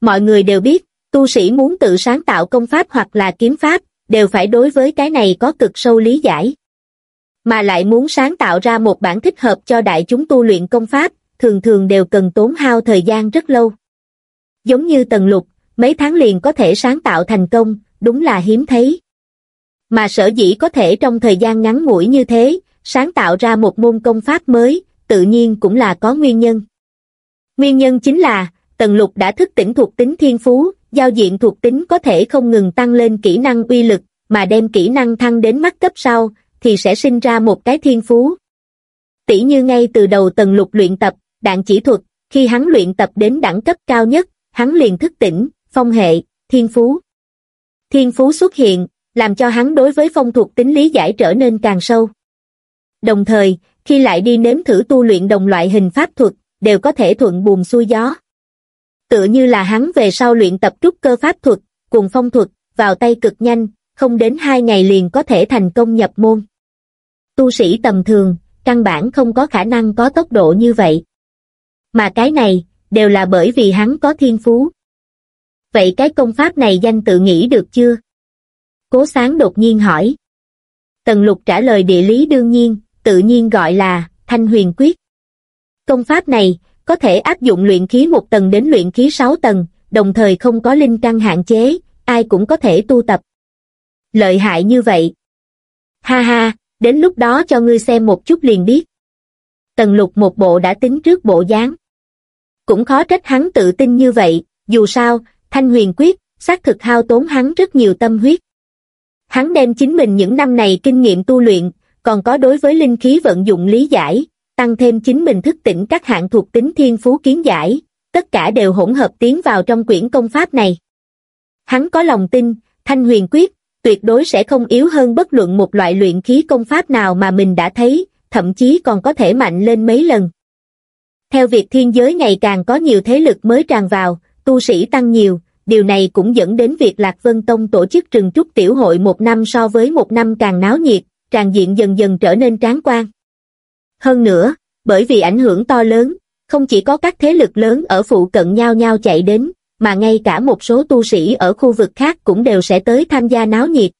Mọi người đều biết, tu sĩ muốn tự sáng tạo công pháp hoặc là kiếm pháp, đều phải đối với cái này có cực sâu lý giải mà lại muốn sáng tạo ra một bản thích hợp cho đại chúng tu luyện công pháp, thường thường đều cần tốn hao thời gian rất lâu. Giống như tần lục, mấy tháng liền có thể sáng tạo thành công, đúng là hiếm thấy. Mà sở dĩ có thể trong thời gian ngắn ngủi như thế, sáng tạo ra một môn công pháp mới, tự nhiên cũng là có nguyên nhân. Nguyên nhân chính là, tần lục đã thức tỉnh thuộc tính thiên phú, giao diện thuộc tính có thể không ngừng tăng lên kỹ năng uy lực, mà đem kỹ năng thăng đến mắt cấp sau, thì sẽ sinh ra một cái thiên phú. Tỷ như ngay từ đầu tầng lục luyện tập, đạn chỉ thuật, khi hắn luyện tập đến đẳng cấp cao nhất, hắn liền thức tỉnh, phong hệ, thiên phú. Thiên phú xuất hiện, làm cho hắn đối với phong thuộc tính lý giải trở nên càng sâu. Đồng thời, khi lại đi nếm thử tu luyện đồng loại hình pháp thuật, đều có thể thuận buồm xuôi gió. Tựa như là hắn về sau luyện tập trúc cơ pháp thuật, cùng phong thuật, vào tay cực nhanh, không đến hai ngày liền có thể thành công nhập môn. Tu sĩ tầm thường, căn bản không có khả năng có tốc độ như vậy. mà cái này, đều là bởi vì hắn có thiên phú. Vậy cái công pháp này danh tự nghĩ được chưa? Cố sáng đột nhiên hỏi. Tần lục trả lời địa lý đương nhiên, tự nhiên gọi là thanh huyền quyết. Công pháp này, có thể áp dụng luyện khí một tầng đến luyện khí sáu tầng, đồng thời không có linh căn hạn chế, ai cũng có thể tu tập. Lợi hại như vậy. Ha ha, đến lúc đó cho ngươi xem một chút liền biết. Tần lục một bộ đã tính trước bộ dáng. Cũng khó trách hắn tự tin như vậy, dù sao, thanh huyền quyết, xác thực hao tốn hắn rất nhiều tâm huyết. Hắn đem chính mình những năm này kinh nghiệm tu luyện, còn có đối với linh khí vận dụng lý giải, tăng thêm chính mình thức tỉnh các hạng thuộc tính thiên phú kiến giải, tất cả đều hỗn hợp tiến vào trong quyển công pháp này. Hắn có lòng tin, thanh huyền quyết, tuyệt đối sẽ không yếu hơn bất luận một loại luyện khí công pháp nào mà mình đã thấy, thậm chí còn có thể mạnh lên mấy lần. Theo việc thiên giới ngày càng có nhiều thế lực mới tràn vào, tu sĩ tăng nhiều, điều này cũng dẫn đến việc Lạc Vân Tông tổ chức trừng trúc tiểu hội một năm so với một năm càng náo nhiệt, tràn diện dần dần trở nên tráng quan. Hơn nữa, bởi vì ảnh hưởng to lớn, không chỉ có các thế lực lớn ở phụ cận nhau nhau chạy đến, mà ngay cả một số tu sĩ ở khu vực khác cũng đều sẽ tới tham gia náo nhiệt.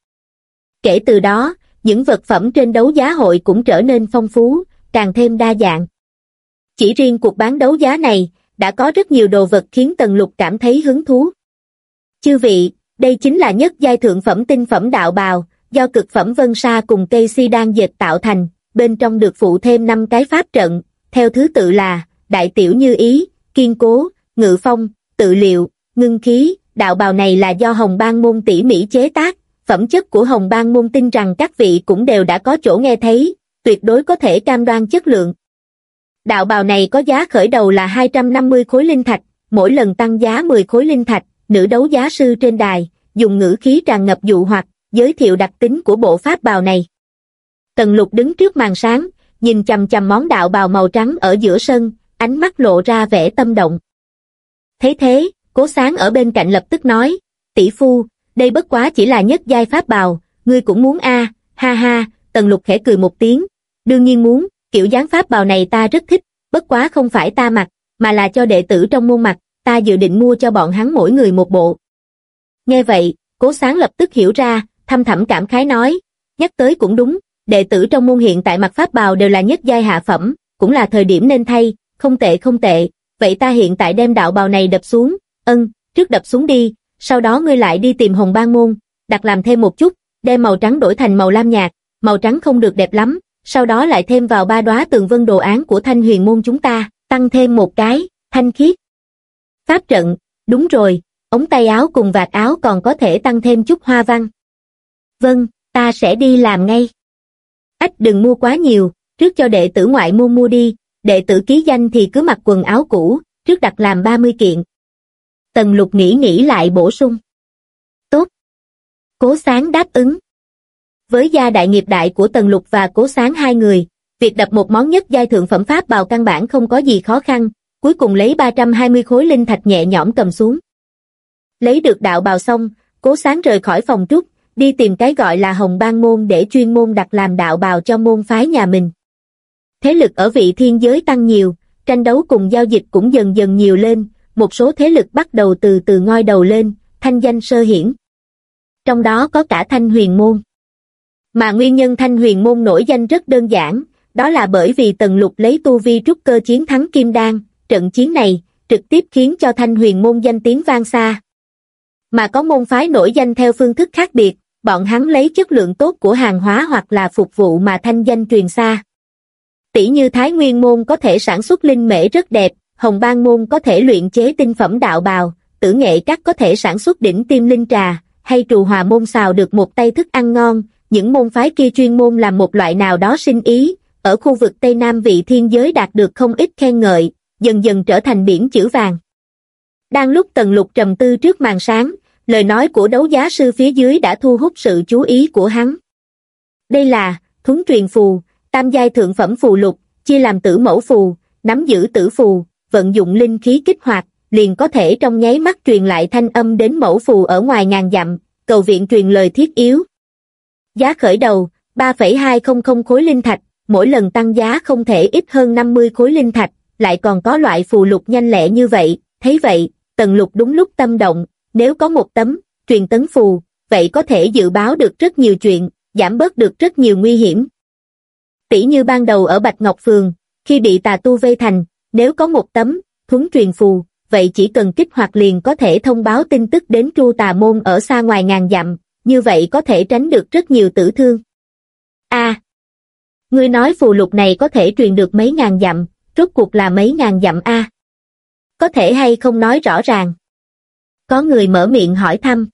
Kể từ đó, những vật phẩm trên đấu giá hội cũng trở nên phong phú, càng thêm đa dạng. Chỉ riêng cuộc bán đấu giá này, đã có rất nhiều đồ vật khiến Tần Lục cảm thấy hứng thú. Chư vị, đây chính là nhất giai thượng phẩm tinh phẩm đạo bào, do cực phẩm vân sa cùng cây si đan dệt tạo thành, bên trong được phụ thêm năm cái pháp trận, theo thứ tự là, đại tiểu như ý, kiên cố, ngự phong, tự liệu, ngưng khí, đạo bào này là do hồng bang môn tỉ mỹ chế tác, phẩm chất của hồng bang môn tin rằng các vị cũng đều đã có chỗ nghe thấy, tuyệt đối có thể cam đoan chất lượng. Đạo bào này có giá khởi đầu là 250 khối linh thạch, mỗi lần tăng giá 10 khối linh thạch, nữ đấu giá sư trên đài, dùng ngữ khí tràn ngập dụ hoặc, giới thiệu đặc tính của bộ pháp bào này. Tần lục đứng trước màn sáng, nhìn chầm chầm món đạo bào màu trắng ở giữa sân, ánh mắt lộ ra vẻ tâm động. Thấy thế, cố sáng ở bên cạnh lập tức nói, tỷ phu, đây bất quá chỉ là nhất giai pháp bào, ngươi cũng muốn a ha ha, tần lục khẽ cười một tiếng, đương nhiên muốn, kiểu dáng pháp bào này ta rất thích, bất quá không phải ta mặc, mà là cho đệ tử trong môn mặc, ta dự định mua cho bọn hắn mỗi người một bộ. Nghe vậy, cố sáng lập tức hiểu ra, thâm thẳm cảm khái nói, nhắc tới cũng đúng, đệ tử trong môn hiện tại mặt pháp bào đều là nhất giai hạ phẩm, cũng là thời điểm nên thay, không tệ không tệ, vậy ta hiện tại đem đạo bào này đập xuống, ân, trước đập xuống đi, sau đó ngươi lại đi tìm hồng ban môn, đặt làm thêm một chút, đem màu trắng đổi thành màu lam nhạt, màu trắng không được đẹp lắm, sau đó lại thêm vào ba đóa tường vân đồ án của thanh huyền môn chúng ta, tăng thêm một cái, thanh khiết. Pháp trận, đúng rồi, ống tay áo cùng vạt áo còn có thể tăng thêm chút hoa văn. Vâng, ta sẽ đi làm ngay. Ách đừng mua quá nhiều, trước cho đệ tử ngoại môn mua đi, đệ tử ký danh thì cứ mặc quần áo cũ, trước đặt làm 30 kiện. Tần lục nghĩ nghĩ lại bổ sung. Tốt. Cố sáng đáp ứng. Với gia đại nghiệp đại của Tần Lục và Cố Sáng hai người, việc đập một món nhất giai thượng phẩm pháp bào căn bản không có gì khó khăn, cuối cùng lấy 320 khối linh thạch nhẹ nhõm cầm xuống. Lấy được đạo bào xong, Cố Sáng rời khỏi phòng trúc, đi tìm cái gọi là hồng ban môn để chuyên môn đặt làm đạo bào cho môn phái nhà mình. Thế lực ở vị thiên giới tăng nhiều, tranh đấu cùng giao dịch cũng dần dần nhiều lên, một số thế lực bắt đầu từ từ ngoi đầu lên, thanh danh sơ hiển. Trong đó có cả thanh huyền môn. Mà nguyên nhân thanh huyền môn nổi danh rất đơn giản, đó là bởi vì tần lục lấy tu vi trúc cơ chiến thắng Kim Đan, trận chiến này, trực tiếp khiến cho thanh huyền môn danh tiếng vang xa. Mà có môn phái nổi danh theo phương thức khác biệt, bọn hắn lấy chất lượng tốt của hàng hóa hoặc là phục vụ mà thanh danh truyền xa. Tỷ như Thái Nguyên môn có thể sản xuất linh mễ rất đẹp, Hồng Bang môn có thể luyện chế tinh phẩm đạo bào, tử nghệ các có thể sản xuất đỉnh tim linh trà, hay trù hòa môn xào được một tay thức ăn ngon, những môn phái kia chuyên môn làm một loại nào đó sinh ý, ở khu vực Tây Nam vị thiên giới đạt được không ít khen ngợi, dần dần trở thành biển chữ vàng. Đang lúc tần lục trầm tư trước màn sáng, lời nói của đấu giá sư phía dưới đã thu hút sự chú ý của hắn. Đây là, thúng truyền phù, tam giai thượng phẩm phù lục, chia làm tử mẫu phù, nắm giữ tử phù, vận dụng linh khí kích hoạt, liền có thể trong nháy mắt truyền lại thanh âm đến mẫu phù ở ngoài ngàn dặm, cầu viện truyền lời thiết yếu. Giá khởi đầu, 3,200 khối linh thạch, mỗi lần tăng giá không thể ít hơn 50 khối linh thạch, lại còn có loại phù lục nhanh lẹ như vậy, thấy vậy, tần lục đúng lúc tâm động, nếu có một tấm, truyền tấn phù, vậy có thể dự báo được rất nhiều chuyện, giảm bớt được rất nhiều nguy hiểm. Tỷ như ban đầu ở Bạch Ngọc Phường, khi bị tà tu vây thành, nếu có một tấm, thuấn truyền phù, vậy chỉ cần kích hoạt liền có thể thông báo tin tức đến tru tà môn ở xa ngoài ngàn dặm, như vậy có thể tránh được rất nhiều tử thương. A. ngươi nói phù lục này có thể truyền được mấy ngàn dặm, rốt cuộc là mấy ngàn dặm A. Có thể hay không nói rõ ràng. Có người mở miệng hỏi thăm.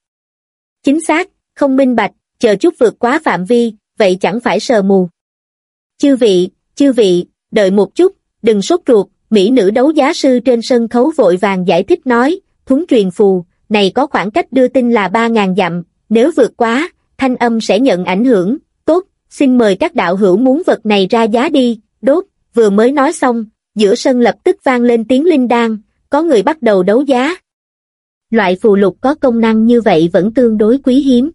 Chính xác, không minh bạch, chờ chút vượt quá phạm vi, vậy chẳng phải sờ mù. Chư vị, chư vị, đợi một chút, đừng sốt ruột, Mỹ nữ đấu giá sư trên sân khấu vội vàng giải thích nói, thúng truyền phù, này có khoảng cách đưa tin là 3.000 dặm, nếu vượt quá, thanh âm sẽ nhận ảnh hưởng, tốt, xin mời các đạo hữu muốn vật này ra giá đi, đốt, vừa mới nói xong, giữa sân lập tức vang lên tiếng linh đan, có người bắt đầu đấu giá. Loại phù lục có công năng như vậy vẫn tương đối quý hiếm.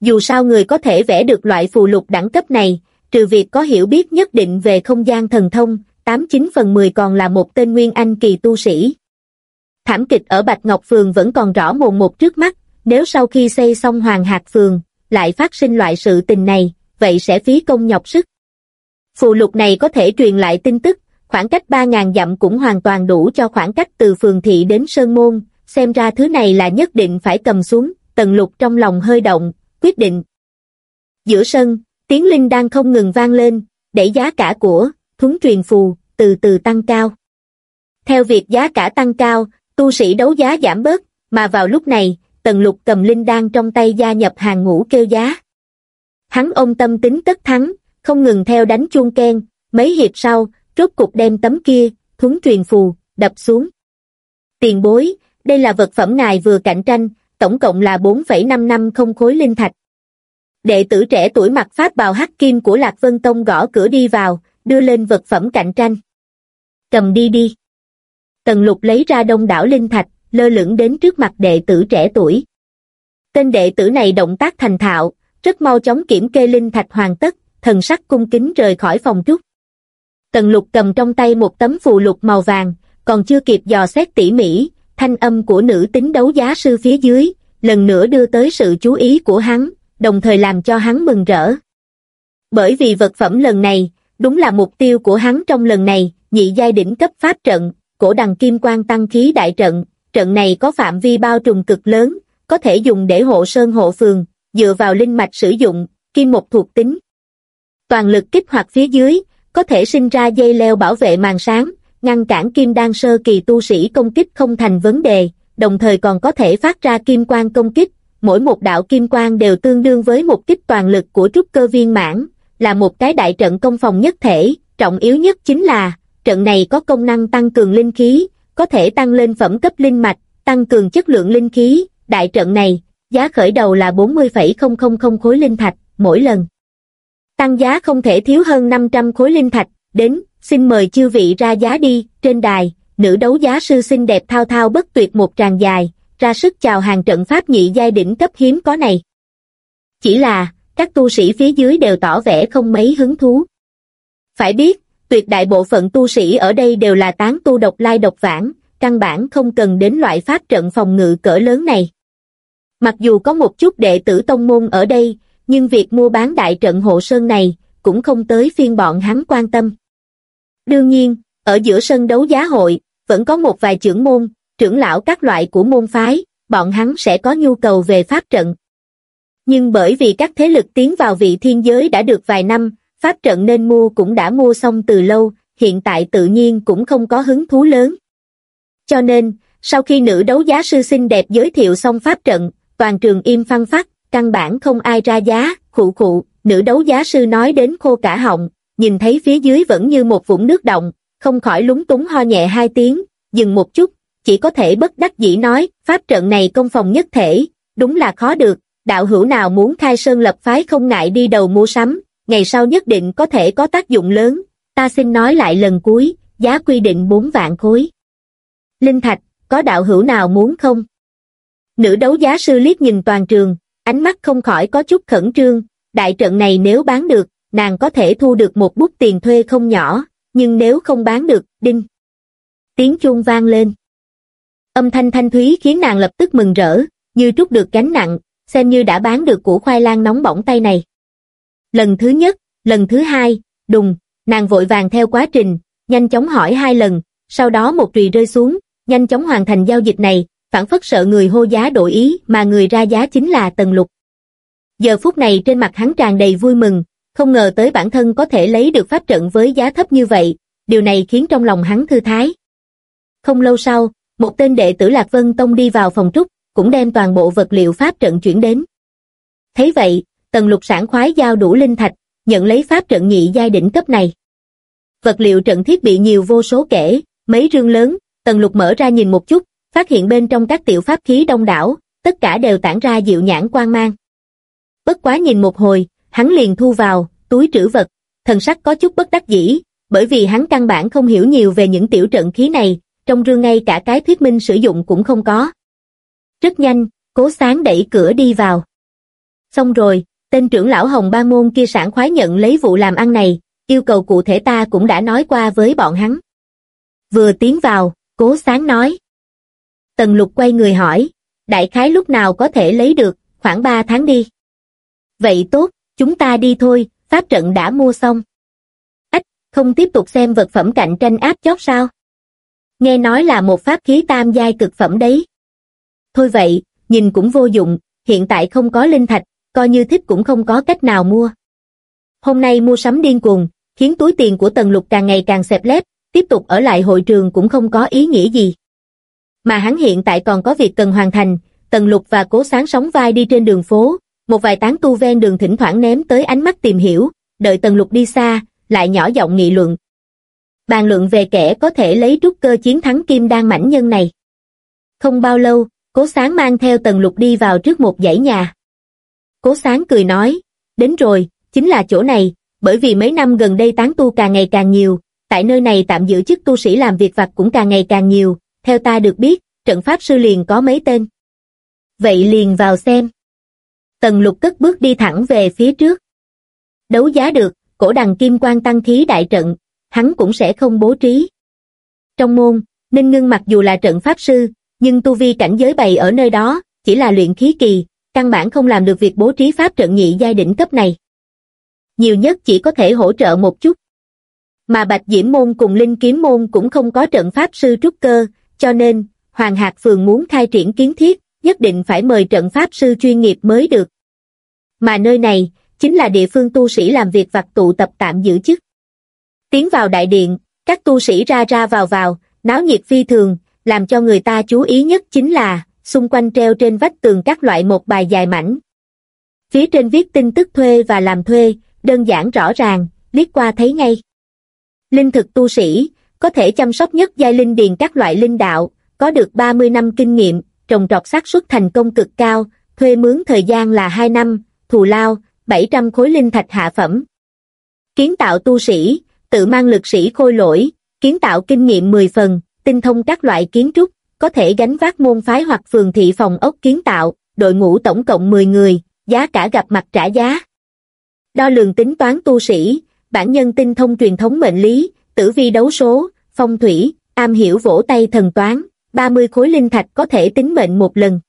Dù sao người có thể vẽ được loại phù lục đẳng cấp này, trừ việc có hiểu biết nhất định về không gian thần thông, 89 phần 10 còn là một tên nguyên anh kỳ tu sĩ. Thảm kịch ở Bạch Ngọc Phường vẫn còn rõ mồn một trước mắt, nếu sau khi xây xong Hoàng Hạc Phường, lại phát sinh loại sự tình này, vậy sẽ phí công nhọc sức. Phù lục này có thể truyền lại tin tức, khoảng cách 3.000 dặm cũng hoàn toàn đủ cho khoảng cách từ phường thị đến Sơn Môn, xem ra thứ này là nhất định phải cầm xuống, tần lục trong lòng hơi động, quyết định. Giữa sân, tiếng linh đang không ngừng vang lên, đẩy giá cả của, thúng truyền phù, từ từ tăng cao. Theo việc giá cả tăng cao, tu sĩ đấu giá giảm bớt, mà vào lúc này, tần lục cầm linh đan trong tay gia nhập hàng ngũ kêu giá. Hắn ôm tâm tính tất thắng, không ngừng theo đánh chuông keng, mấy hiệp sau, rốt cục đem tấm kia, thúng truyền phù, đập xuống. Tiền bối, đây là vật phẩm ngài vừa cạnh tranh, tổng cộng là 4,550 khối linh thạch. Đệ tử trẻ tuổi mặc pháp bào hắc kim của Lạc Vân Tông gõ cửa đi vào, đưa lên vật phẩm cạnh tranh. Cầm đi đi. Tần lục lấy ra đông đảo linh thạch, lơ lửng đến trước mặt đệ tử trẻ tuổi. Tên đệ tử này động tác thành thạo, rất mau chóng kiểm kê linh thạch hoàn tất, thần sắc cung kính rời khỏi phòng trúc. Tần lục cầm trong tay một tấm phù lục màu vàng, còn chưa kịp dò xét tỉ mỉ, thanh âm của nữ tính đấu giá sư phía dưới, lần nữa đưa tới sự chú ý của hắn, đồng thời làm cho hắn mừng rỡ. Bởi vì vật phẩm lần này, đúng là mục tiêu của hắn trong lần này, nhị giai đỉnh cấp pháp trận, cổ đằng kim quan tăng khí đại trận, trận này có phạm vi bao trùm cực lớn, có thể dùng để hộ sơn hộ phường, dựa vào linh mạch sử dụng, kim một thuộc tính. Toàn lực kích hoạt phía dưới, có thể sinh ra dây leo bảo vệ màn sáng, ngăn cản kim đan sơ kỳ tu sĩ công kích không thành vấn đề, đồng thời còn có thể phát ra kim quang công kích, mỗi một đạo kim quang đều tương đương với một kích toàn lực của trúc cơ viên mãn, là một cái đại trận công phòng nhất thể, trọng yếu nhất chính là, trận này có công năng tăng cường linh khí, có thể tăng lên phẩm cấp linh mạch, tăng cường chất lượng linh khí, đại trận này, giá khởi đầu là 40,000 khối linh thạch, mỗi lần. Tăng giá không thể thiếu hơn 500 khối linh thạch, đến, xin mời chư vị ra giá đi, trên đài, nữ đấu giá sư xinh đẹp thao thao bất tuyệt một tràng dài, ra sức chào hàng trận pháp nhị giai đỉnh cấp hiếm có này. Chỉ là, các tu sĩ phía dưới đều tỏ vẻ không mấy hứng thú. Phải biết, tuyệt đại bộ phận tu sĩ ở đây đều là tán tu độc lai độc vãng, căn bản không cần đến loại pháp trận phòng ngự cỡ lớn này. Mặc dù có một chút đệ tử tông môn ở đây, nhưng việc mua bán đại trận hộ sơn này cũng không tới phiên bọn hắn quan tâm. Đương nhiên, ở giữa sân đấu giá hội, vẫn có một vài trưởng môn, trưởng lão các loại của môn phái, bọn hắn sẽ có nhu cầu về pháp trận. Nhưng bởi vì các thế lực tiến vào vị thiên giới đã được vài năm, pháp trận nên mua cũng đã mua xong từ lâu, hiện tại tự nhiên cũng không có hứng thú lớn. Cho nên, sau khi nữ đấu giá sư xinh đẹp giới thiệu xong pháp trận, toàn trường im phăng phát, căn bản không ai ra giá, khụ khụ, nữ đấu giá sư nói đến khô cả họng, nhìn thấy phía dưới vẫn như một vũng nước động, không khỏi lúng túng ho nhẹ hai tiếng, dừng một chút, chỉ có thể bất đắc dĩ nói, pháp trận này công phòng nhất thể, đúng là khó được, đạo hữu nào muốn khai sơn lập phái không ngại đi đầu mua sắm, ngày sau nhất định có thể có tác dụng lớn, ta xin nói lại lần cuối, giá quy định 4 vạn khối. Linh Thạch, có đạo hữu nào muốn không? Nữ đấu giá sư liếc nhìn toàn trường, ánh mắt không khỏi có chút khẩn trương, đại trận này nếu bán được, nàng có thể thu được một bút tiền thuê không nhỏ, nhưng nếu không bán được, đinh, Tiếng chuông vang lên. Âm thanh thanh thúy khiến nàng lập tức mừng rỡ, như trút được gánh nặng, xem như đã bán được củ khoai lang nóng bỏng tay này. Lần thứ nhất, lần thứ hai, đùng, nàng vội vàng theo quá trình, nhanh chóng hỏi hai lần, sau đó một trùy rơi xuống, nhanh chóng hoàn thành giao dịch này, phản phất sợ người hô giá đổi ý mà người ra giá chính là Tần Lục. Giờ phút này trên mặt hắn tràn đầy vui mừng, không ngờ tới bản thân có thể lấy được pháp trận với giá thấp như vậy, điều này khiến trong lòng hắn thư thái. Không lâu sau, một tên đệ tử Lạc Vân Tông đi vào phòng trúc, cũng đem toàn bộ vật liệu pháp trận chuyển đến. Thấy vậy, Tần Lục sản khoái giao đủ linh thạch, nhận lấy pháp trận nhị giai đỉnh cấp này. Vật liệu trận thiết bị nhiều vô số kể, mấy rương lớn, Tần Lục mở ra nhìn một chút, phát hiện bên trong các tiểu pháp khí đông đảo, tất cả đều tản ra dịu nhãn quang mang. Bất quá nhìn một hồi, hắn liền thu vào, túi trữ vật, thần sắc có chút bất đắc dĩ, bởi vì hắn căn bản không hiểu nhiều về những tiểu trận khí này, trong rương ngay cả cái thuyết minh sử dụng cũng không có. Rất nhanh, cố sáng đẩy cửa đi vào. Xong rồi, tên trưởng lão Hồng Ba Môn kia sản khoái nhận lấy vụ làm ăn này, yêu cầu cụ thể ta cũng đã nói qua với bọn hắn. Vừa tiến vào, cố sáng nói. Tần lục quay người hỏi, đại khái lúc nào có thể lấy được, khoảng 3 tháng đi. Vậy tốt, chúng ta đi thôi, pháp trận đã mua xong. Ách, không tiếp tục xem vật phẩm cạnh tranh áp chót sao? Nghe nói là một pháp khí tam giai cực phẩm đấy. Thôi vậy, nhìn cũng vô dụng, hiện tại không có linh thạch, coi như thích cũng không có cách nào mua. Hôm nay mua sắm điên cuồng, khiến túi tiền của Tần Lục càng ngày càng xẹp lép, tiếp tục ở lại hội trường cũng không có ý nghĩa gì. Mà hắn hiện tại còn có việc cần hoàn thành, Tần Lục và Cố Sáng sóng vai đi trên đường phố, một vài tán tu ven đường thỉnh thoảng ném tới ánh mắt tìm hiểu, đợi Tần Lục đi xa, lại nhỏ giọng nghị luận. Bàn luận về kẻ có thể lấy trúc cơ chiến thắng kim đan mảnh nhân này. Không bao lâu, Cố Sáng mang theo Tần Lục đi vào trước một dãy nhà. Cố Sáng cười nói, đến rồi, chính là chỗ này, bởi vì mấy năm gần đây tán tu càng ngày càng nhiều, tại nơi này tạm giữ chức tu sĩ làm việc vặt cũng càng ngày càng nhiều, theo ta được biết, trận pháp sư liền có mấy tên. Vậy liền vào xem. Tần lục cất bước đi thẳng về phía trước. Đấu giá được, cổ đằng kim quan tăng khí đại trận, hắn cũng sẽ không bố trí. Trong môn, Ninh Ngưng mặc dù là trận pháp sư, nhưng tu vi cảnh giới bày ở nơi đó, chỉ là luyện khí kỳ, căn bản không làm được việc bố trí pháp trận nhị giai đỉnh cấp này. Nhiều nhất chỉ có thể hỗ trợ một chút. Mà Bạch Diễm Môn cùng Linh Kiếm Môn cũng không có trận pháp sư trúc cơ, cho nên, Hoàng Hạc Phường muốn khai triển kiến thiết, nhất định phải mời trận pháp sư chuyên nghiệp mới được. Mà nơi này, chính là địa phương tu sĩ làm việc vặt tụ tập tạm giữ chức. Tiến vào đại điện, các tu sĩ ra ra vào vào, náo nhiệt phi thường, làm cho người ta chú ý nhất chính là, xung quanh treo trên vách tường các loại một bài dài mảnh. Phía trên viết tin tức thuê và làm thuê, đơn giản rõ ràng, liếc qua thấy ngay. Linh thực tu sĩ, có thể chăm sóc nhất giai linh điền các loại linh đạo, có được 30 năm kinh nghiệm, trồng trọt xác suất thành công cực cao, thuê mướn thời gian là 2 năm, thù lao, 700 khối linh thạch hạ phẩm. Kiến tạo tu sĩ, tự mang lực sĩ khôi lỗi, kiến tạo kinh nghiệm 10 phần, tinh thông các loại kiến trúc, có thể gánh vác môn phái hoặc phường thị phòng ốc kiến tạo, đội ngũ tổng cộng 10 người, giá cả gặp mặt trả giá. Đo lường tính toán tu sĩ, bản nhân tinh thông truyền thống mệnh lý, tử vi đấu số, phong thủy, am hiểu vỗ tay thần toán, 30 khối linh thạch có thể tính mệnh một lần.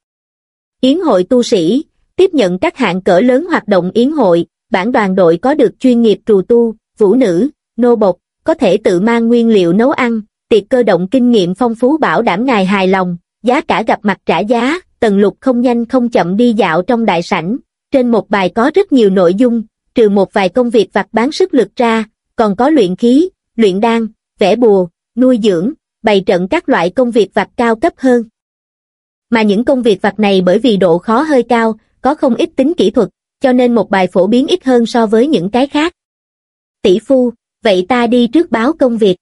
Yến hội tu sĩ, tiếp nhận các hạng cỡ lớn hoạt động yến hội, bản đoàn đội có được chuyên nghiệp trù tu, vũ nữ, nô bộc, có thể tự mang nguyên liệu nấu ăn, tiệc cơ động kinh nghiệm phong phú bảo đảm ngài hài lòng, giá cả gặp mặt trả giá, tần lục không nhanh không chậm đi dạo trong đại sảnh, trên một bài có rất nhiều nội dung, trừ một vài công việc vặt bán sức lực ra, còn có luyện khí, luyện đan, vẽ bùa, nuôi dưỡng, bày trận các loại công việc vặt cao cấp hơn. Mà những công việc vặt này bởi vì độ khó hơi cao, có không ít tính kỹ thuật, cho nên một bài phổ biến ít hơn so với những cái khác. Tỷ phu, vậy ta đi trước báo công việc.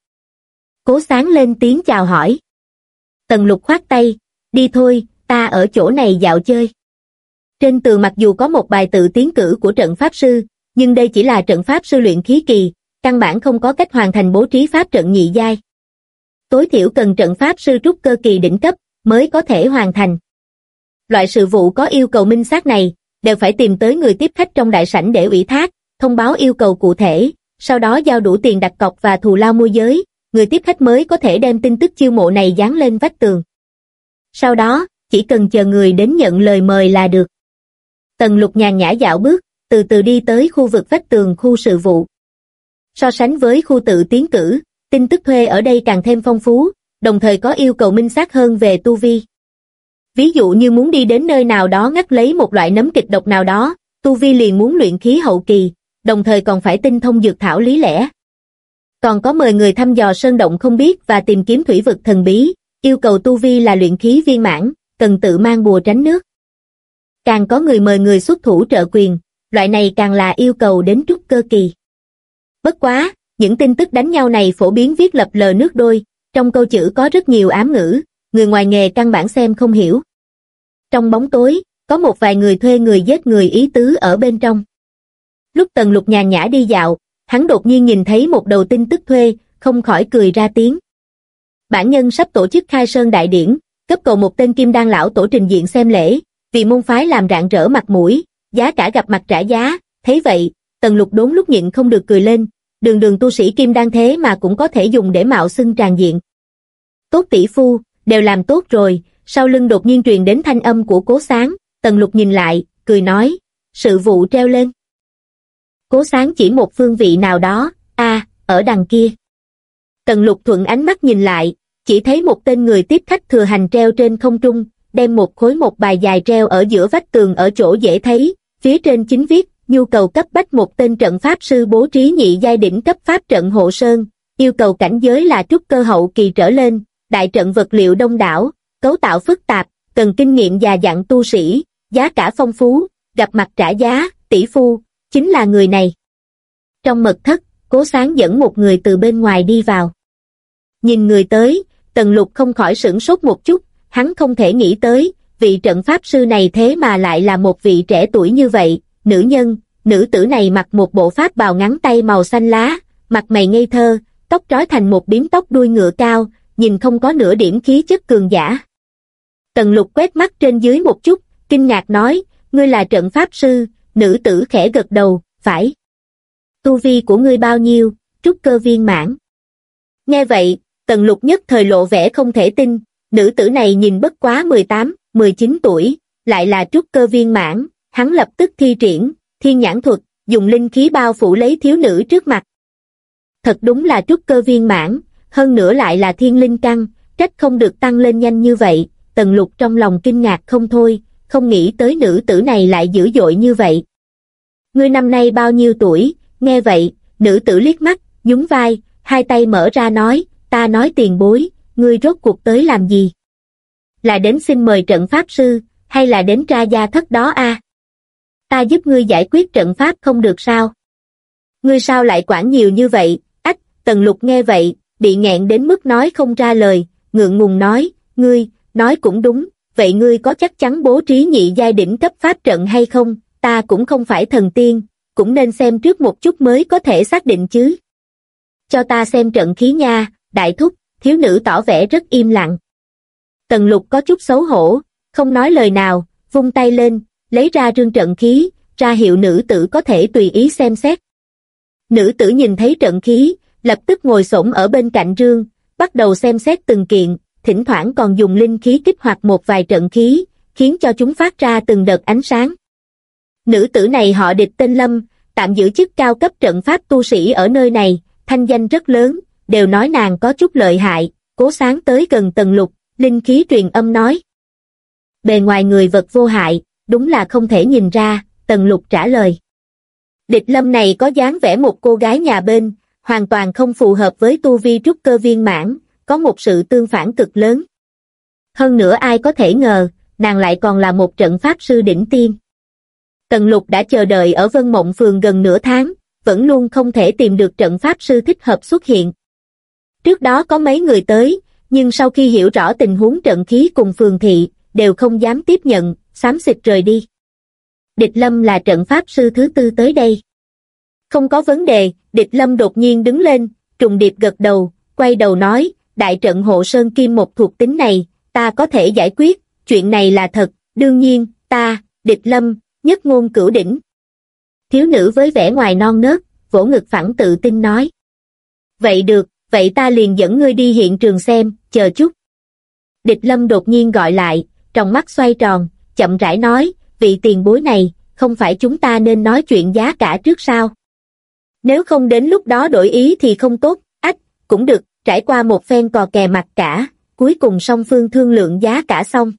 Cố sáng lên tiếng chào hỏi. Tần lục khoát tay, đi thôi, ta ở chỗ này dạo chơi. Trên tường mặc dù có một bài tự tiến cử của trận pháp sư, nhưng đây chỉ là trận pháp sư luyện khí kỳ, căn bản không có cách hoàn thành bố trí pháp trận nhị giai. Tối thiểu cần trận pháp sư trúc cơ kỳ đỉnh cấp mới có thể hoàn thành. Loại sự vụ có yêu cầu minh xác này, đều phải tìm tới người tiếp khách trong đại sảnh để ủy thác, thông báo yêu cầu cụ thể, sau đó giao đủ tiền đặt cọc và thù lao môi giới, người tiếp khách mới có thể đem tin tức chiêu mộ này dán lên vách tường. Sau đó, chỉ cần chờ người đến nhận lời mời là được. Tần lục nhàn nhã dạo bước, từ từ đi tới khu vực vách tường khu sự vụ. So sánh với khu tự tiến cử, tin tức thuê ở đây càng thêm phong phú, đồng thời có yêu cầu minh xác hơn về tu vi. Ví dụ như muốn đi đến nơi nào đó ngắt lấy một loại nấm kịch độc nào đó, tu vi liền muốn luyện khí hậu kỳ, đồng thời còn phải tinh thông dược thảo lý lẽ. Còn có mời người thăm dò sơn động không biết và tìm kiếm thủy vực thần bí, yêu cầu tu vi là luyện khí viên mãn, cần tự mang bùa tránh nước. Càng có người mời người xuất thủ trợ quyền, loại này càng là yêu cầu đến trúc cơ kỳ. Bất quá, những tin tức đánh nhau này phổ biến viết lập lờ nước đôi, trong câu chữ có rất nhiều ám ngữ, người ngoài nghề căn bản xem không hiểu. Trong bóng tối, có một vài người thuê người giết người ý tứ ở bên trong. Lúc Tần Lục nhàn nhã đi dạo, hắn đột nhiên nhìn thấy một đầu tin tức thuê, không khỏi cười ra tiếng. Bản nhân sắp tổ chức khai sơn đại điển, cấp cầu một tên kim đan lão tổ trình diện xem lễ, vì môn phái làm rạng rỡ mặt mũi, giá cả gặp mặt trả giá, thấy vậy, Tần Lục đốn lúc nhịn không được cười lên, đường đường tu sĩ kim đan thế mà cũng có thể dùng để mạo xưng tràn diện. Tốt tỷ phu, đều làm tốt rồi, sau lưng đột nhiên truyền đến thanh âm của cố sáng, Tần Lục nhìn lại, cười nói, sự vụ treo lên. Cố sáng chỉ một phương vị nào đó, a ở đằng kia. Tần Lục thuận ánh mắt nhìn lại, chỉ thấy một tên người tiếp khách thừa hành treo trên không trung, đem một khối một bài dài treo ở giữa vách tường ở chỗ dễ thấy, phía trên chính viết, nhu cầu cấp bách một tên trận pháp sư bố trí nhị giai đỉnh cấp pháp trận hộ sơn, yêu cầu cảnh giới là trúc cơ hậu kỳ trở lên, đại trận vật liệu đông đảo, cấu tạo phức tạp, cần kinh nghiệm già dặn tu sĩ, giá cả phong phú, gặp mặt trả giá, tỷ phu, chính là người này. Trong mật thất, cố sáng dẫn một người từ bên ngoài đi vào. Nhìn người tới, tần lục không khỏi sửng sốt một chút, hắn không thể nghĩ tới, vị trận pháp sư này thế mà lại là một vị trẻ tuổi như vậy, nữ nhân, nữ tử này mặc một bộ pháp bào ngắn tay màu xanh lá, mặt mày ngây thơ, tóc trói thành một biếm tóc đuôi ngựa cao, nhìn không có nửa điểm khí chất cường giả. Tần lục quét mắt trên dưới một chút, kinh ngạc nói, ngươi là trận pháp sư, nữ tử khẽ gật đầu, phải. Tu vi của ngươi bao nhiêu, trúc cơ viên mãn. Nghe vậy, tần lục nhất thời lộ vẻ không thể tin, nữ tử này nhìn bất quá 18, 19 tuổi, lại là trúc cơ viên mãn, hắn lập tức thi triển, thiên nhãn thuật, dùng linh khí bao phủ lấy thiếu nữ trước mặt. Thật đúng là trúc cơ viên mãn, hơn nữa lại là thiên linh căn, trách không được tăng lên nhanh như vậy, tần lục trong lòng kinh ngạc không thôi, không nghĩ tới nữ tử này lại dữ dội như vậy. Ngươi năm nay bao nhiêu tuổi, nghe vậy, nữ tử liếc mắt, nhún vai, hai tay mở ra nói, ta nói tiền bối, ngươi rốt cuộc tới làm gì? Là đến xin mời trận pháp sư, hay là đến tra gia thất đó a? Ta giúp ngươi giải quyết trận pháp không được sao? Ngươi sao lại quản nhiều như vậy? Ách, tần lục nghe vậy, bị nghẹn đến mức nói không ra lời, ngượng ngùng nói, ngươi, nói cũng đúng, vậy ngươi có chắc chắn bố trí nhị giai đỉnh cấp pháp trận hay không, ta cũng không phải thần tiên, cũng nên xem trước một chút mới có thể xác định chứ. Cho ta xem trận khí nha, đại thúc, thiếu nữ tỏ vẻ rất im lặng. Tần lục có chút xấu hổ, không nói lời nào, vung tay lên, lấy ra rương trận khí, ra hiệu nữ tử có thể tùy ý xem xét. Nữ tử nhìn thấy trận khí, lập tức ngồi xổm ở bên cạnh rương, bắt đầu xem xét từng kiện, thỉnh thoảng còn dùng linh khí kích hoạt một vài trận khí, khiến cho chúng phát ra từng đợt ánh sáng. Nữ tử này họ địch tên Lâm, tạm giữ chức cao cấp trận pháp tu sĩ ở nơi này, thanh danh rất lớn, đều nói nàng có chút lợi hại, cố sáng tới gần tầng lục, linh khí truyền âm nói. Bề ngoài người vật vô hại, đúng là không thể nhìn ra, tần lục trả lời. Địch lâm này có dáng vẻ một cô gái nhà bên, hoàn toàn không phù hợp với tu vi trúc cơ viên mãn, có một sự tương phản cực lớn. Hơn nữa ai có thể ngờ, nàng lại còn là một trận pháp sư đỉnh tiên. Tần lục đã chờ đợi ở Vân Mộng Phường gần nửa tháng, vẫn luôn không thể tìm được trận pháp sư thích hợp xuất hiện. Trước đó có mấy người tới, nhưng sau khi hiểu rõ tình huống trận khí cùng phường thị, đều không dám tiếp nhận, xám xịt rời đi. Địch Lâm là trận pháp sư thứ tư tới đây. Không có vấn đề, địch Lâm đột nhiên đứng lên, trùng điệp gật đầu, quay đầu nói, đại trận hộ sơn kim một thuộc tính này, ta có thể giải quyết, chuyện này là thật, đương nhiên, ta, địch Lâm, nhất ngôn cửu đỉnh. Thiếu nữ với vẻ ngoài non nớt, vỗ ngực phẳng tự tin nói. Vậy được, vậy ta liền dẫn ngươi đi hiện trường xem, chờ chút. Địch lâm đột nhiên gọi lại, trong mắt xoay tròn, chậm rãi nói, vị tiền bối này, không phải chúng ta nên nói chuyện giá cả trước sao? Nếu không đến lúc đó đổi ý thì không tốt, ách, cũng được, trải qua một phen cò kè mặt cả, cuối cùng song phương thương lượng giá cả xong.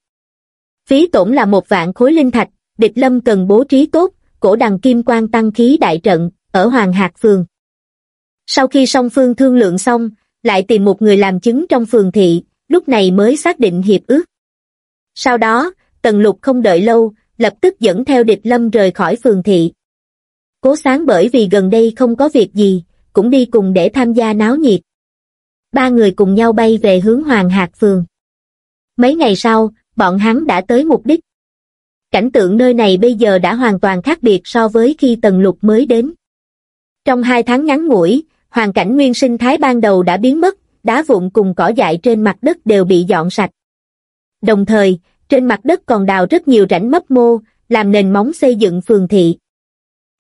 Phí tổn là một vạn khối linh thạch, địch lâm cần bố trí tốt, cổ đằng kim quan tăng khí đại trận, ở Hoàng Hạc Phường. Sau khi song phương thương lượng xong, lại tìm một người làm chứng trong phường thị, lúc này mới xác định hiệp ước. Sau đó, Tần Lục không đợi lâu, lập tức dẫn theo địch lâm rời khỏi phường thị. Cố sáng bởi vì gần đây không có việc gì, cũng đi cùng để tham gia náo nhiệt. Ba người cùng nhau bay về hướng Hoàng Hạc Phường. Mấy ngày sau, bọn hắn đã tới mục đích. Cảnh tượng nơi này bây giờ đã hoàn toàn khác biệt so với khi Tần Lục mới đến. Trong hai tháng ngắn ngủi, hoàn cảnh nguyên sinh thái ban đầu đã biến mất, đá vụn cùng cỏ dại trên mặt đất đều bị dọn sạch. Đồng thời, trên mặt đất còn đào rất nhiều rãnh mấp mô, làm nền móng xây dựng phường thị.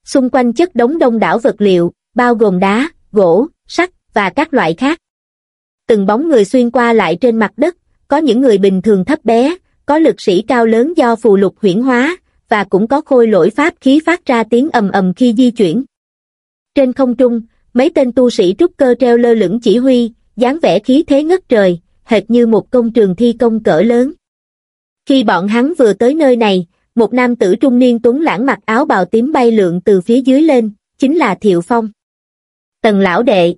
Xung quanh chất đống đông đảo vật liệu, bao gồm đá, gỗ, sắt và các loại khác. Từng bóng người xuyên qua lại trên mặt đất, có những người bình thường thấp bé, có lực sĩ cao lớn do phù lục huyễn hóa, và cũng có khôi lỗi pháp khí phát ra tiếng ầm ầm khi di chuyển. Trên không trung, mấy tên tu sĩ trúc cơ treo lơ lửng chỉ huy, dáng vẻ khí thế ngất trời, hệt như một công trường thi công cỡ lớn. Khi bọn hắn vừa tới nơi này, một nam tử trung niên tuấn lãng mặc áo bào tím bay lượn từ phía dưới lên, chính là Thiệu Phong. Tần lão đệ.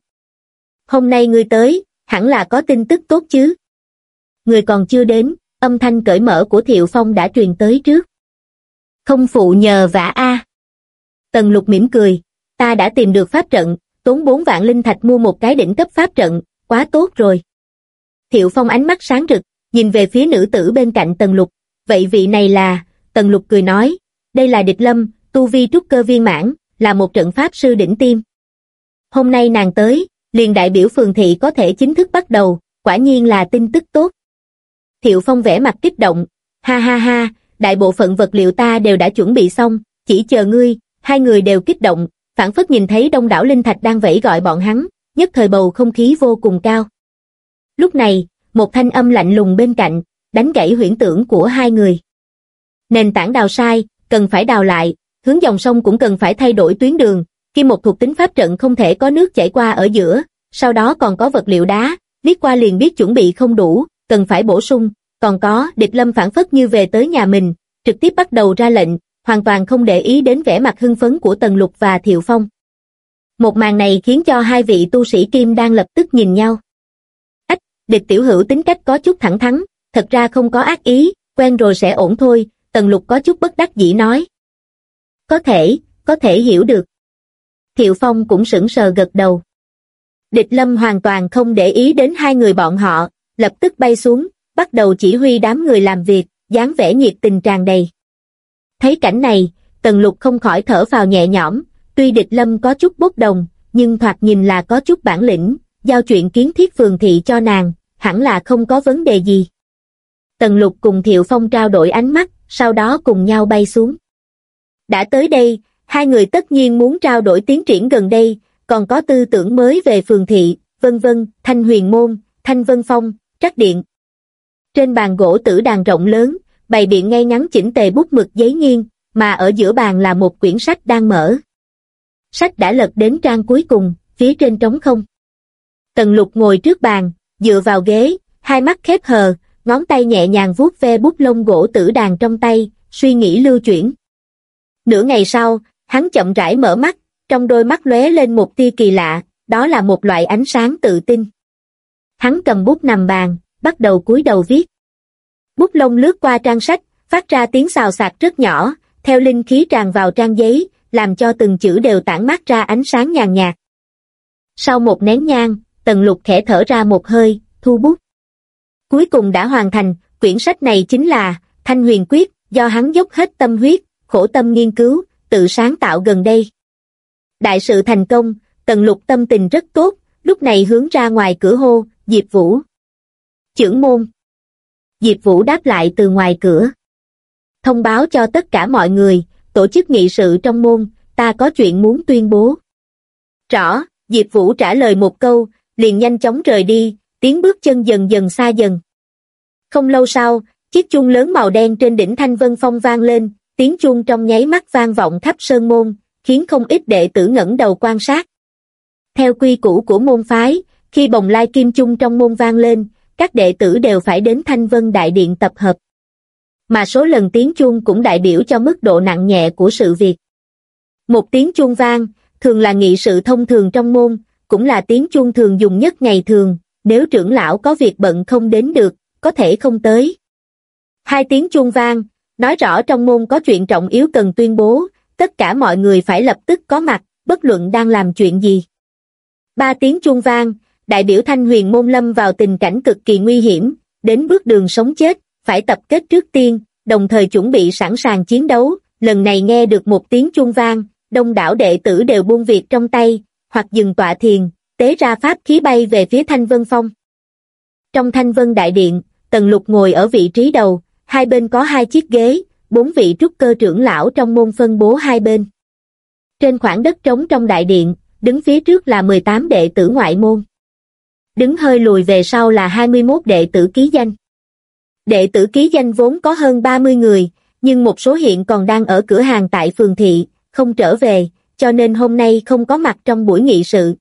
Hôm nay ngươi tới, hẳn là có tin tức tốt chứ. Người còn chưa đến, âm thanh cởi mở của Thiệu Phong đã truyền tới trước. Không phụ nhờ vả a. Tần lục mỉm cười, ta đã tìm được pháp trận, tốn 4 vạn linh thạch mua một cái đỉnh cấp pháp trận, quá tốt rồi. Thiệu Phong ánh mắt sáng rực, nhìn về phía nữ tử bên cạnh Tần Lục, vậy vị này là, Tần Lục cười nói, đây là địch lâm, tu vi trúc cơ viên mãn, là một trận pháp sư đỉnh tiêm. Hôm nay nàng tới, liền đại biểu phường thị có thể chính thức bắt đầu, quả nhiên là tin tức tốt. Thiệu Phong vẽ mặt kích động, ha ha ha, đại bộ phận vật liệu ta đều đã chuẩn bị xong, chỉ chờ ngươi, hai người đều kích động, phản phất nhìn thấy đông đảo linh thạch đang vẫy gọi bọn hắn, nhất thời bầu không khí vô cùng cao. Lúc này, một thanh âm lạnh lùng bên cạnh, đánh gãy huyễn tưởng của hai người. Nền tảng đào sai, cần phải đào lại, hướng dòng sông cũng cần phải thay đổi tuyến đường, khi một thuộc tính pháp trận không thể có nước chảy qua ở giữa, sau đó còn có vật liệu đá, liếc qua liền biết chuẩn bị không đủ, cần phải bổ sung, còn có, địch lâm phản phất như về tới nhà mình, trực tiếp bắt đầu ra lệnh, hoàn toàn không để ý đến vẻ mặt hưng phấn của Tần Lục và Thiệu Phong. Một màn này khiến cho hai vị tu sĩ kim đang lập tức nhìn nhau. Địch tiểu hữu tính cách có chút thẳng thắn, thật ra không có ác ý, quen rồi sẽ ổn thôi, Tần Lục có chút bất đắc dĩ nói. Có thể, có thể hiểu được. Thiệu Phong cũng sững sờ gật đầu. Địch Lâm hoàn toàn không để ý đến hai người bọn họ, lập tức bay xuống, bắt đầu chỉ huy đám người làm việc, dáng vẻ nhiệt tình tràn đầy. Thấy cảnh này, Tần Lục không khỏi thở vào nhẹ nhõm, tuy địch lâm có chút bốc đồng, nhưng thoạt nhìn là có chút bản lĩnh, giao chuyện kiến thiết phường thị cho nàng, hẳn là không có vấn đề gì. Tần Lục cùng Thiệu Phong trao đổi ánh mắt, sau đó cùng nhau bay xuống. Đã tới đây, hai người tất nhiên muốn trao đổi tiến triển gần đây, còn có tư tưởng mới về phường thị, vân vân, thanh huyền môn, thanh vân phong, trắc điện. Trên bàn gỗ tử đàn rộng lớn, bày biện ngay ngắn chỉnh tề bút mực giấy nghiêng, mà ở giữa bàn là một quyển sách đang mở. Sách đã lật đến trang cuối cùng, phía trên trống không. Tần lục ngồi trước bàn, dựa vào ghế, hai mắt khép hờ, ngón tay nhẹ nhàng vuốt ve bút lông gỗ tử đàn trong tay, suy nghĩ lưu chuyển. Nửa ngày sau, hắn chậm rãi mở mắt, trong đôi mắt lóe lên một tia kỳ lạ, đó là một loại ánh sáng tự tin. Hắn cầm bút nằm bàn, bắt đầu cúi đầu viết. Bút lông lướt qua trang sách, phát ra tiếng xào xạc rất nhỏ, theo linh khí tràn vào trang giấy, làm cho từng chữ đều tản mát ra ánh sáng nhàn nhạt. Sau một nén nhang, Tần Lục khẽ thở ra một hơi, thu bút. Cuối cùng đã hoàn thành, quyển sách này chính là Thanh Huyền Quyết, do hắn dốc hết tâm huyết, khổ tâm nghiên cứu, tự sáng tạo gần đây. Đại sự thành công, Tần Lục tâm tình rất tốt, lúc này hướng ra ngoài cửa hô, Diệp Vũ. Chưởng môn. Diệp Vũ đáp lại từ ngoài cửa. Thông báo cho tất cả mọi người, tổ chức nghị sự trong môn, ta có chuyện muốn tuyên bố. Rõ, Diệp Vũ trả lời một câu, liền nhanh chóng rời đi, tiếng bước chân dần dần xa dần. Không lâu sau, chiếc chuông lớn màu đen trên đỉnh Thanh Vân Phong vang lên, tiếng chuông trong nháy mắt vang vọng khắp sơn môn, khiến không ít đệ tử ngẩng đầu quan sát. Theo quy củ của môn phái, khi bồng lai kim chung trong môn vang lên, các đệ tử đều phải đến Thanh Vân Đại Điện tập hợp. Mà số lần tiếng chuông cũng đại biểu cho mức độ nặng nhẹ của sự việc. Một tiếng chuông vang, thường là nghị sự thông thường trong môn, cũng là tiếng chuông thường dùng nhất ngày thường, nếu trưởng lão có việc bận không đến được, có thể không tới. Hai tiếng chuông vang, nói rõ trong môn có chuyện trọng yếu cần tuyên bố, tất cả mọi người phải lập tức có mặt, bất luận đang làm chuyện gì. Ba tiếng chuông vang, đại biểu thanh huyền môn lâm vào tình cảnh cực kỳ nguy hiểm, đến bước đường sống chết, phải tập kết trước tiên, đồng thời chuẩn bị sẵn sàng chiến đấu, lần này nghe được một tiếng chuông vang, đông đảo đệ tử đều buông việc trong tay, hoặc dừng tọa thiền, tế ra pháp khí bay về phía Thanh Vân Phong. Trong Thanh Vân Đại Điện, Tần Lục ngồi ở vị trí đầu, hai bên có hai chiếc ghế, bốn vị trúc cơ trưởng lão trong môn phân bố hai bên. Trên khoảng đất trống trong đại điện, đứng phía trước là 18 đệ tử ngoại môn. Đứng hơi lùi về sau là 21 đệ tử ký danh. Đệ tử ký danh vốn có hơn 30 người, nhưng một số hiện còn đang ở cửa hàng tại phường thị, không trở về, cho nên hôm nay không có mặt trong buổi nghị sự.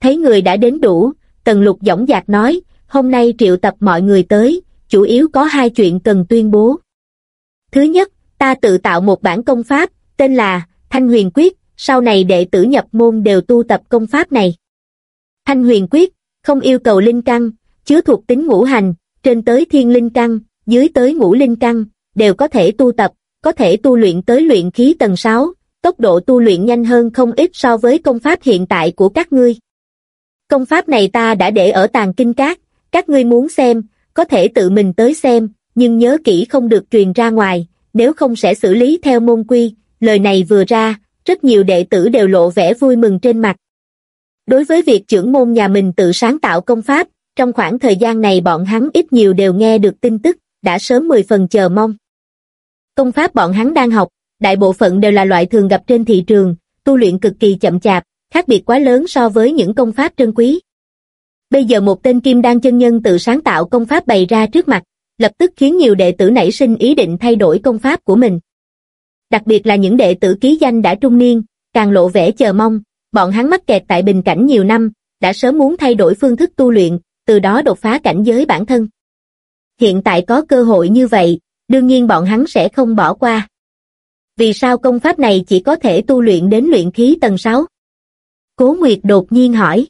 Thấy người đã đến đủ, Tần Lục dõng dạc nói, hôm nay triệu tập mọi người tới, chủ yếu có hai chuyện cần tuyên bố. Thứ nhất, ta tự tạo một bản công pháp, tên là Thanh Huyền Quyết, sau này đệ tử nhập môn đều tu tập công pháp này. Thanh Huyền Quyết, không yêu cầu linh căn, chứa thuộc tính ngũ hành, trên tới thiên linh căn, dưới tới ngũ linh căn, đều có thể tu tập, có thể tu luyện tới luyện khí tầng 6, tốc độ tu luyện nhanh hơn không ít so với công pháp hiện tại của các ngươi. Công pháp này ta đã để ở tàng kinh các, các ngươi muốn xem, có thể tự mình tới xem, nhưng nhớ kỹ không được truyền ra ngoài, nếu không sẽ xử lý theo môn quy, lời này vừa ra, rất nhiều đệ tử đều lộ vẻ vui mừng trên mặt. Đối với việc trưởng môn nhà mình tự sáng tạo công pháp, trong khoảng thời gian này bọn hắn ít nhiều đều nghe được tin tức, đã sớm 10 phần chờ mong. Công pháp bọn hắn đang học, đại bộ phận đều là loại thường gặp trên thị trường, tu luyện cực kỳ chậm chạp, khác biệt quá lớn so với những công pháp trân quý. Bây giờ một tên kim đan chân nhân tự sáng tạo công pháp bày ra trước mặt, lập tức khiến nhiều đệ tử nảy sinh ý định thay đổi công pháp của mình. Đặc biệt là những đệ tử ký danh đã trung niên, càng lộ vẻ chờ mong, bọn hắn mắc kẹt tại bình cảnh nhiều năm, đã sớm muốn thay đổi phương thức tu luyện, từ đó đột phá cảnh giới bản thân. Hiện tại có cơ hội như vậy, đương nhiên bọn hắn sẽ không bỏ qua. Vì sao công pháp này chỉ có thể tu luyện đến luyện khí tầng 6? Cố Nguyệt đột nhiên hỏi.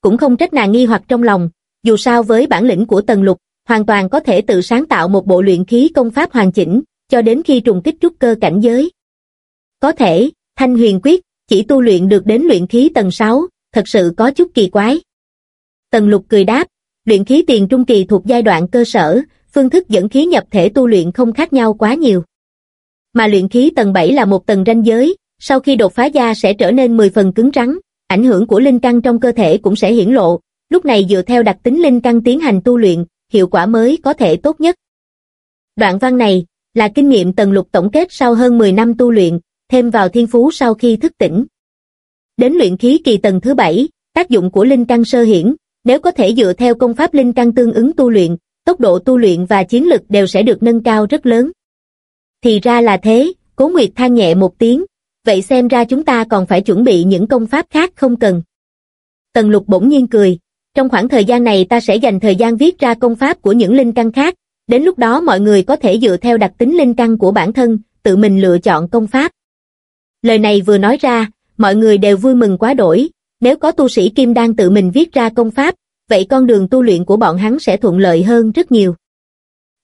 Cũng không trách nàng nghi hoặc trong lòng, dù sao với bản lĩnh của Tần Lục, hoàn toàn có thể tự sáng tạo một bộ luyện khí công pháp hoàn chỉnh, cho đến khi trùng kích trúc cơ cảnh giới. Có thể, Thanh Huyền Quyết, chỉ tu luyện được đến luyện khí tầng 6, thật sự có chút kỳ quái. Tần Lục cười đáp, luyện khí tiền trung kỳ thuộc giai đoạn cơ sở, phương thức dẫn khí nhập thể tu luyện không khác nhau quá nhiều. Mà luyện khí tầng 7 là một tầng ranh giới, sau khi đột phá da sẽ trở nên 10 phần cứng rắn, ảnh hưởng của linh căn trong cơ thể cũng sẽ hiển lộ, lúc này dựa theo đặc tính linh căn tiến hành tu luyện, hiệu quả mới có thể tốt nhất. Đoạn văn này là kinh nghiệm tầng lục tổng kết sau hơn 10 năm tu luyện, thêm vào thiên phú sau khi thức tỉnh. Đến luyện khí kỳ tầng thứ 7, tác dụng của linh căn sơ hiển, nếu có thể dựa theo công pháp linh căn tương ứng tu luyện, tốc độ tu luyện và chiến lực đều sẽ được nâng cao rất lớn. Thì ra là thế, Cố Nguyệt than nhẹ một tiếng, vậy xem ra chúng ta còn phải chuẩn bị những công pháp khác không cần. Tần lục bỗng nhiên cười, trong khoảng thời gian này ta sẽ dành thời gian viết ra công pháp của những linh căn khác, đến lúc đó mọi người có thể dựa theo đặc tính linh căn của bản thân, tự mình lựa chọn công pháp. Lời này vừa nói ra, mọi người đều vui mừng quá đổi, nếu có tu sĩ kim đan tự mình viết ra công pháp, vậy con đường tu luyện của bọn hắn sẽ thuận lợi hơn rất nhiều.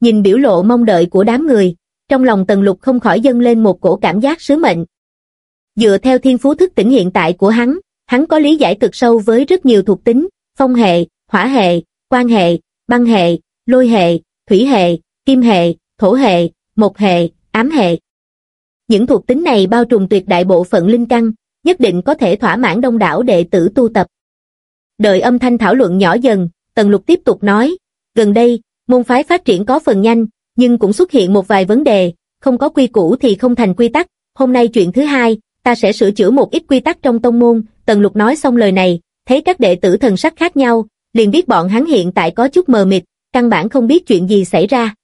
Nhìn biểu lộ mong đợi của đám người, trong lòng Tần Lục không khỏi dâng lên một cổ cảm giác sứ mệnh. Dựa theo thiên phú thức tỉnh hiện tại của hắn, hắn có lý giải cực sâu với rất nhiều thuộc tính, phong hệ, hỏa hệ, quan hệ, băng hệ, lôi hệ, thủy hệ, kim hệ, thổ hệ, mộc hệ, ám hệ. Những thuộc tính này bao trùm tuyệt đại bộ phận linh căn, nhất định có thể thỏa mãn đông đảo đệ tử tu tập. Đợi âm thanh thảo luận nhỏ dần, Tần Lục tiếp tục nói, gần đây, môn phái phát triển có phần nhanh, nhưng cũng xuất hiện một vài vấn đề, không có quy củ thì không thành quy tắc, hôm nay chuyện thứ hai, ta sẽ sửa chữa một ít quy tắc trong tông môn, Tần Lục nói xong lời này, thấy các đệ tử thần sắc khác nhau, liền biết bọn hắn hiện tại có chút mờ mịt, căn bản không biết chuyện gì xảy ra.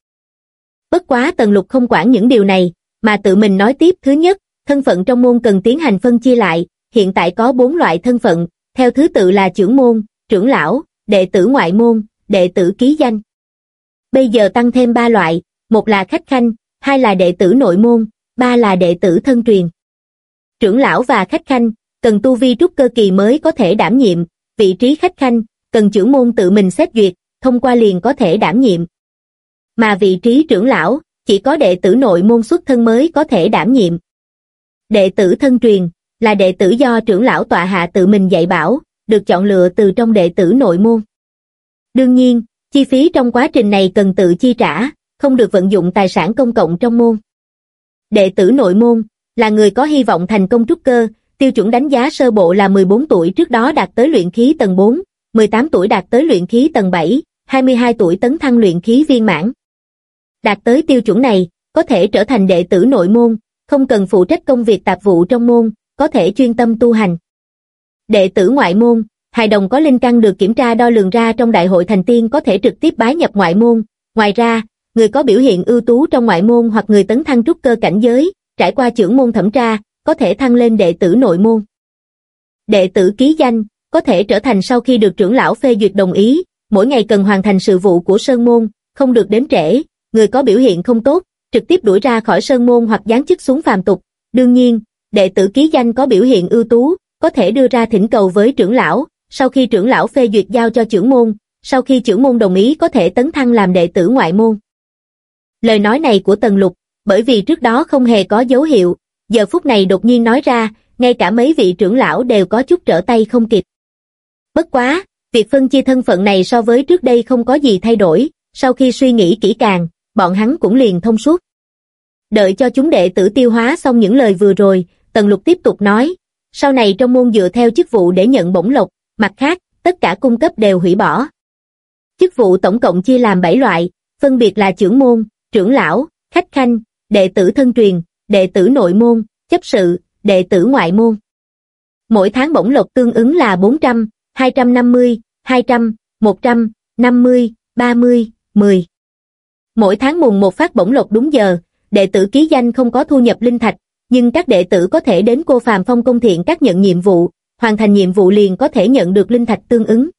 Bất quá Tần Lục không quản những điều này, mà tự mình nói tiếp. Thứ nhất, thân phận trong môn cần tiến hành phân chia lại, hiện tại có bốn loại thân phận, theo thứ tự là trưởng môn, trưởng lão, đệ tử ngoại môn, đệ tử ký danh. Bây giờ tăng thêm ba loại, một là khách khanh, hai là đệ tử nội môn, ba là đệ tử thân truyền. Trưởng lão và khách khanh, cần tu vi trúc cơ kỳ mới có thể đảm nhiệm, vị trí khách khanh, cần trưởng môn tự mình xét duyệt, thông qua liền có thể đảm nhiệm. Mà vị trí trưởng lão, chỉ có đệ tử nội môn xuất thân mới có thể đảm nhiệm. Đệ tử thân truyền, là đệ tử do trưởng lão tọa hạ tự mình dạy bảo, được chọn lựa từ trong đệ tử nội môn. Đương nhiên, chi phí trong quá trình này cần tự chi trả, không được vận dụng tài sản công cộng trong môn. Đệ tử nội môn, là người có hy vọng thành công trúc cơ, tiêu chuẩn đánh giá sơ bộ là 14 tuổi trước đó đạt tới luyện khí tầng 4, 18 tuổi đạt tới luyện khí tầng 7, 22 tuổi tấn thăng luyện khí viên mãn. Đạt tới tiêu chuẩn này, có thể trở thành đệ tử nội môn, không cần phụ trách công việc tạp vụ trong môn, có thể chuyên tâm tu hành. Đệ tử ngoại môn, hài đồng có linh căn được kiểm tra đo lường ra trong đại hội thành tiên có thể trực tiếp bái nhập ngoại môn. Ngoài ra, người có biểu hiện ưu tú trong ngoại môn hoặc người tấn thăng trúc cơ cảnh giới, trải qua trưởng môn thẩm tra, có thể thăng lên đệ tử nội môn. Đệ tử ký danh, có thể trở thành sau khi được trưởng lão phê duyệt đồng ý, mỗi ngày cần hoàn thành sự vụ của sơn môn, không được đến trễ, người có biểu hiện không tốt, trực tiếp đuổi ra khỏi sơn môn hoặc giáng chức xuống phàm tục. Đương nhiên, đệ tử ký danh có biểu hiện ưu tú, có thể đưa ra thỉnh cầu với trưởng lão, sau khi trưởng lão phê duyệt giao cho trưởng môn, sau khi trưởng môn đồng ý có thể tấn thăng làm đệ tử ngoại môn. Lời nói này của Tần Lục, bởi vì trước đó không hề có dấu hiệu, giờ phút này đột nhiên nói ra, ngay cả mấy vị trưởng lão đều có chút trở tay không kịp. Bất quá, việc phân chia thân phận này so với trước đây không có gì thay đổi, sau khi suy nghĩ kỹ càng, bọn hắn cũng liền thông suốt. Đợi cho chúng đệ tử tiêu hóa xong những lời vừa rồi, Tần Lục tiếp tục nói, sau này trong môn dựa theo chức vụ để nhận bổng lộc, mặt khác, tất cả cung cấp đều hủy bỏ. Chức vụ tổng cộng chia làm 7 loại, phân biệt là trưởng môn, trưởng lão, khách khanh, đệ tử thân truyền, đệ tử nội môn, chấp sự, đệ tử ngoại môn. Mỗi tháng bổng lộc tương ứng là 400, 250, 200, 100, 50, 30, 10. Mỗi tháng mùng một phát bổng lộc đúng giờ, đệ tử ký danh không có thu nhập linh thạch, nhưng các đệ tử có thể đến cô Phàm Phong công thiện các nhận nhiệm vụ, hoàn thành nhiệm vụ liền có thể nhận được linh thạch tương ứng.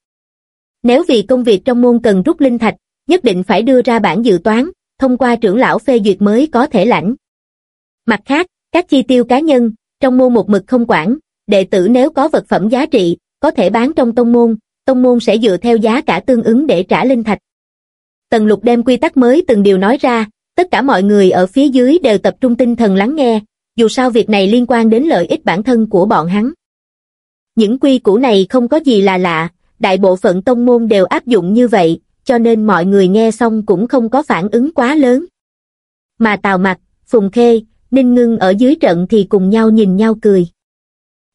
Nếu vì công việc trong môn cần rút linh thạch, nhất định phải đưa ra bản dự toán, thông qua trưởng lão phê duyệt mới có thể lãnh. Mặt khác, các chi tiêu cá nhân, trong môn một mực không quản, đệ tử nếu có vật phẩm giá trị, có thể bán trong tông môn, tông môn sẽ dựa theo giá cả tương ứng để trả linh thạch. Tần lục đem quy tắc mới từng điều nói ra, tất cả mọi người ở phía dưới đều tập trung tinh thần lắng nghe, dù sao việc này liên quan đến lợi ích bản thân của bọn hắn. Những quy củ này không có gì là lạ, đại bộ phận tông môn đều áp dụng như vậy, cho nên mọi người nghe xong cũng không có phản ứng quá lớn. Mà Tào Mặc, Phùng Khê, Ninh Ngưng ở dưới trận thì cùng nhau nhìn nhau cười.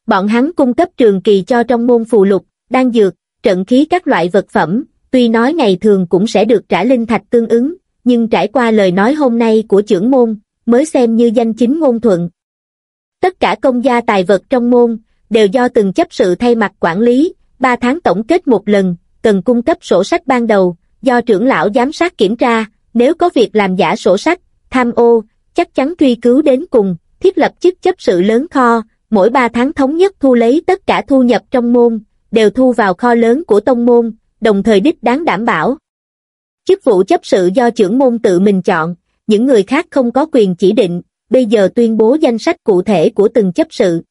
Bọn hắn cung cấp trường kỳ cho trong môn phù lục, đan dược, trận khí các loại vật phẩm, tuy nói ngày thường cũng sẽ được trả linh thạch tương ứng, nhưng trải qua lời nói hôm nay của trưởng môn, mới xem như danh chính ngôn thuận. Tất cả công gia tài vật trong môn, đều do từng chấp sự thay mặt quản lý, 3 tháng tổng kết một lần, cần cung cấp sổ sách ban đầu, do trưởng lão giám sát kiểm tra, nếu có việc làm giả sổ sách, tham ô, chắc chắn truy cứu đến cùng, thiết lập chức chấp sự lớn kho, mỗi 3 tháng thống nhất thu lấy tất cả thu nhập trong môn, đều thu vào kho lớn của tông môn, đồng thời đích đáng đảm bảo. Chức vụ chấp sự do trưởng môn tự mình chọn, những người khác không có quyền chỉ định, bây giờ tuyên bố danh sách cụ thể của từng chấp sự.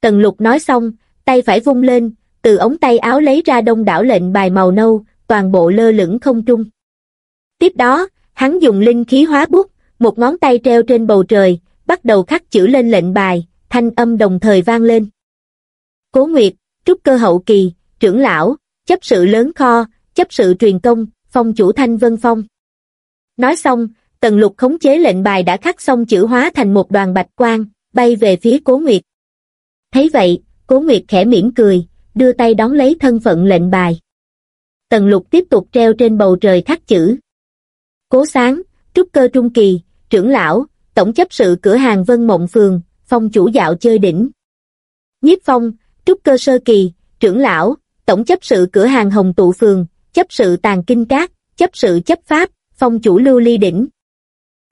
Tần lục nói xong, tay phải vung lên, từ ống tay áo lấy ra đông đảo lệnh bài màu nâu, toàn bộ lơ lửng không trung. Tiếp đó, hắn dùng linh khí hóa bút, một ngón tay treo trên bầu trời, bắt đầu khắc chữ lên lệnh bài, thanh âm đồng thời vang lên. Cố Nguyệt, trúc cơ hậu kỳ, trưởng lão, chấp sự lớn kho, chấp sự truyền công, phong chủ thanh vân phong. Nói xong, tần lục khống chế lệnh bài đã khắc xong chữ hóa thành một đoàn bạch quang, bay về phía Cố Nguyệt. Thấy vậy, Cố Nguyệt khẽ mỉm cười, đưa tay đón lấy thân phận lệnh bài. Tần lục tiếp tục treo trên bầu trời khắc chữ. Cố sáng, trúc cơ trung kỳ, trưởng lão, tổng chấp sự cửa hàng Vân Mộng Phường, phong chủ dạo chơi đỉnh. Nhiếp phong, trúc cơ sơ kỳ, trưởng lão, tổng chấp sự cửa hàng Hồng Tụ Phường, chấp sự Tàn Kinh Cát, chấp sự chấp pháp, phong chủ Lưu Ly Đỉnh.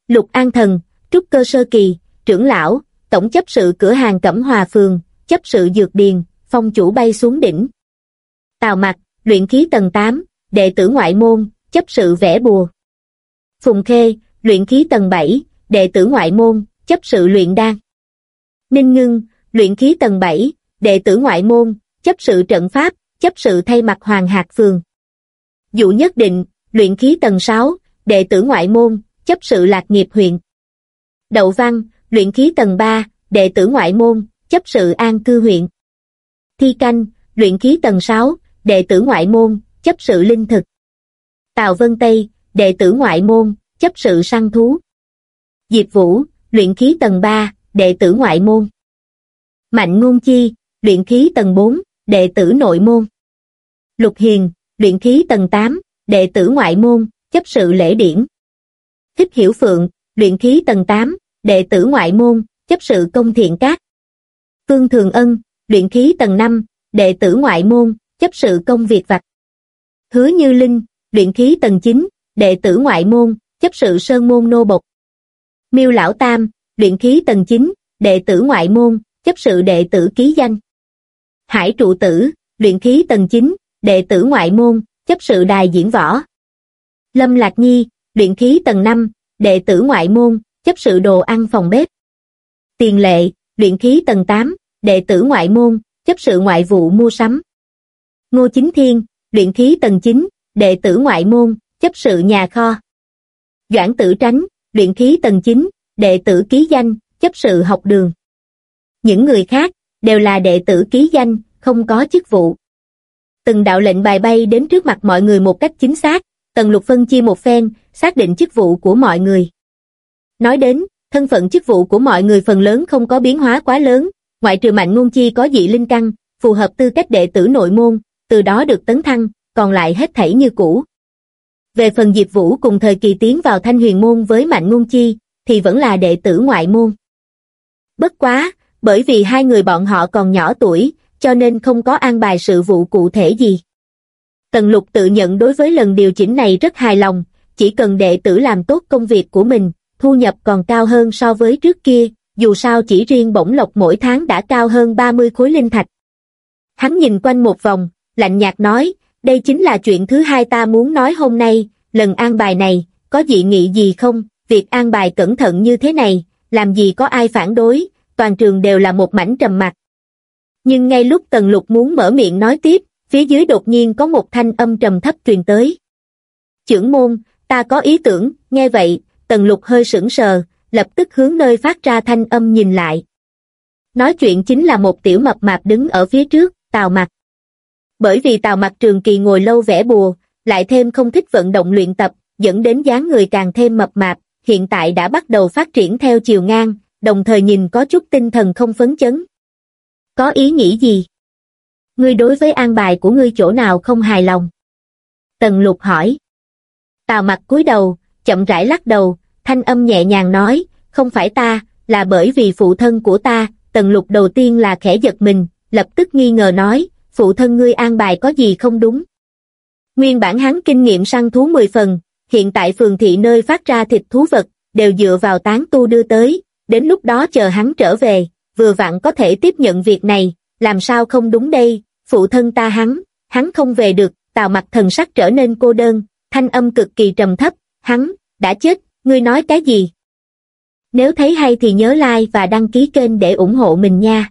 Lục An Thần, trúc cơ sơ kỳ, trưởng lão, tổng chấp sự cửa hàng Cẩm Hòa Phường, chấp sự Dược Điền, phong chủ bay xuống đỉnh. Tào mặt, luyện khí tầng 8, đệ tử ngoại môn, chấp sự vẽ bùa. Phùng Khê, luyện khí tầng 7, đệ tử ngoại môn, chấp sự luyện đan. Ninh Ngưng, luyện khí tầng 7, đệ tử ngoại môn, chấp sự trận pháp, chấp sự thay mặt Hoàng hạt Phường. Dụ nhất định, luyện khí tầng 6, đệ tử ngoại môn, chấp sự lạc nghiệp huyện. Đậu Văn, luyện khí tầng 3, đệ tử ngoại môn, chấp sự an cư huyện. Thi Canh, luyện khí tầng 6, đệ tử ngoại môn, chấp sự linh thực. Tào Vân Tây, đệ tử ngoại môn, chấp sự săn thú. Diệp Vũ, luyện khí tầng 3, đệ tử ngoại môn. Mạnh Ngôn Chi, luyện khí tầng 4, đệ tử nội môn. Lục Hiền, luyện khí tầng 8, đệ tử ngoại môn, chấp sự lễ điển. Thích Hiểu Phượng, luyện khí tầng 8, đệ tử ngoại môn, chấp sự công thiện các. Phương Thường Ân, luyện khí tầng 5, đệ tử ngoại môn, chấp sự công việc vặt. Hứa Như Linh, luyện khí tầng 9, đệ tử ngoại môn, chấp sự sơn môn nô bộc. Miêu Lão Tam, luyện khí tầng 9, đệ tử ngoại môn, chấp sự đệ tử ký danh. Hải trụ tử, luyện khí tầng 9, đệ tử ngoại môn, chấp sự đài diễn võ. Lâm Lạc Nhi, luyện khí tầng 5, đệ tử ngoại môn, chấp sự đồ ăn phòng bếp. Tiền lệ, luyện khí tầng 8, đệ tử ngoại môn, chấp sự ngoại vụ mua sắm. Ngô Chính Thiên, luyện khí tầng 9, đệ tử ngoại môn, chấp sự nhà kho. Doãn Tử Tránh, luyện khí tầng 9, đệ tử ký danh, chấp sự học đường. Những người khác, đều là đệ tử ký danh, không có chức vụ. Từng đạo lệnh bài bay đến trước mặt mọi người một cách chính xác, Tần Lục phân chia một phen, xác định chức vụ của mọi người. Nói đến, thân phận chức vụ của mọi người phần lớn không có biến hóa quá lớn, ngoại trừ Mạnh Ngôn Chi có dị linh căn, phù hợp tư cách đệ tử nội môn, từ đó được tấn thăng, còn lại hết thảy như cũ. Về phần Diệp Vũ cùng thời kỳ tiến vào Thanh Huyền môn với Mạnh Ngôn Chi, thì vẫn là đệ tử ngoại môn. Bất quá, bởi vì hai người bọn họ còn nhỏ tuổi, cho nên không có an bài sự vụ cụ thể gì. Tần lục tự nhận đối với lần điều chỉnh này rất hài lòng, chỉ cần đệ tử làm tốt công việc của mình, thu nhập còn cao hơn so với trước kia, dù sao chỉ riêng bổng lộc mỗi tháng đã cao hơn 30 khối linh thạch. Hắn nhìn quanh một vòng, lạnh nhạt nói, đây chính là chuyện thứ hai ta muốn nói hôm nay, lần an bài này, có dị nghị gì không, việc an bài cẩn thận như thế này, làm gì có ai phản đối, toàn trường đều là một mảnh trầm mặc. Nhưng ngay lúc Tần Lục muốn mở miệng nói tiếp, phía dưới đột nhiên có một thanh âm trầm thấp truyền tới. Chưởng môn, ta có ý tưởng, nghe vậy, Tần Lục hơi sững sờ, lập tức hướng nơi phát ra thanh âm nhìn lại. Nói chuyện chính là một tiểu mập mạp đứng ở phía trước, Tào Mặc. Bởi vì Tào Mặc trường kỳ ngồi lâu vẽ bùa, lại thêm không thích vận động luyện tập, dẫn đến dáng người càng thêm mập mạp, hiện tại đã bắt đầu phát triển theo chiều ngang, đồng thời nhìn có chút tinh thần không phấn chấn. Có ý nghĩ gì? Ngươi đối với an bài của ngươi chỗ nào không hài lòng? Tần lục hỏi. Tào mặt cúi đầu, chậm rãi lắc đầu, thanh âm nhẹ nhàng nói, không phải ta, là bởi vì phụ thân của ta, tần lục đầu tiên là khẽ giật mình, lập tức nghi ngờ nói, phụ thân ngươi an bài có gì không đúng. Nguyên bản hắn kinh nghiệm săn thú 10 phần, hiện tại phường thị nơi phát ra thịt thú vật, đều dựa vào tán tu đưa tới, đến lúc đó chờ hắn trở về, vừa vặn có thể tiếp nhận việc này, làm sao không đúng đây, phụ thân ta hắn, hắn không về được, tào mặt thần sắc trở nên cô đơn, thanh âm cực kỳ trầm thấp, hắn, đã chết, ngươi nói cái gì? Nếu thấy hay thì nhớ like và đăng ký kênh để ủng hộ mình nha.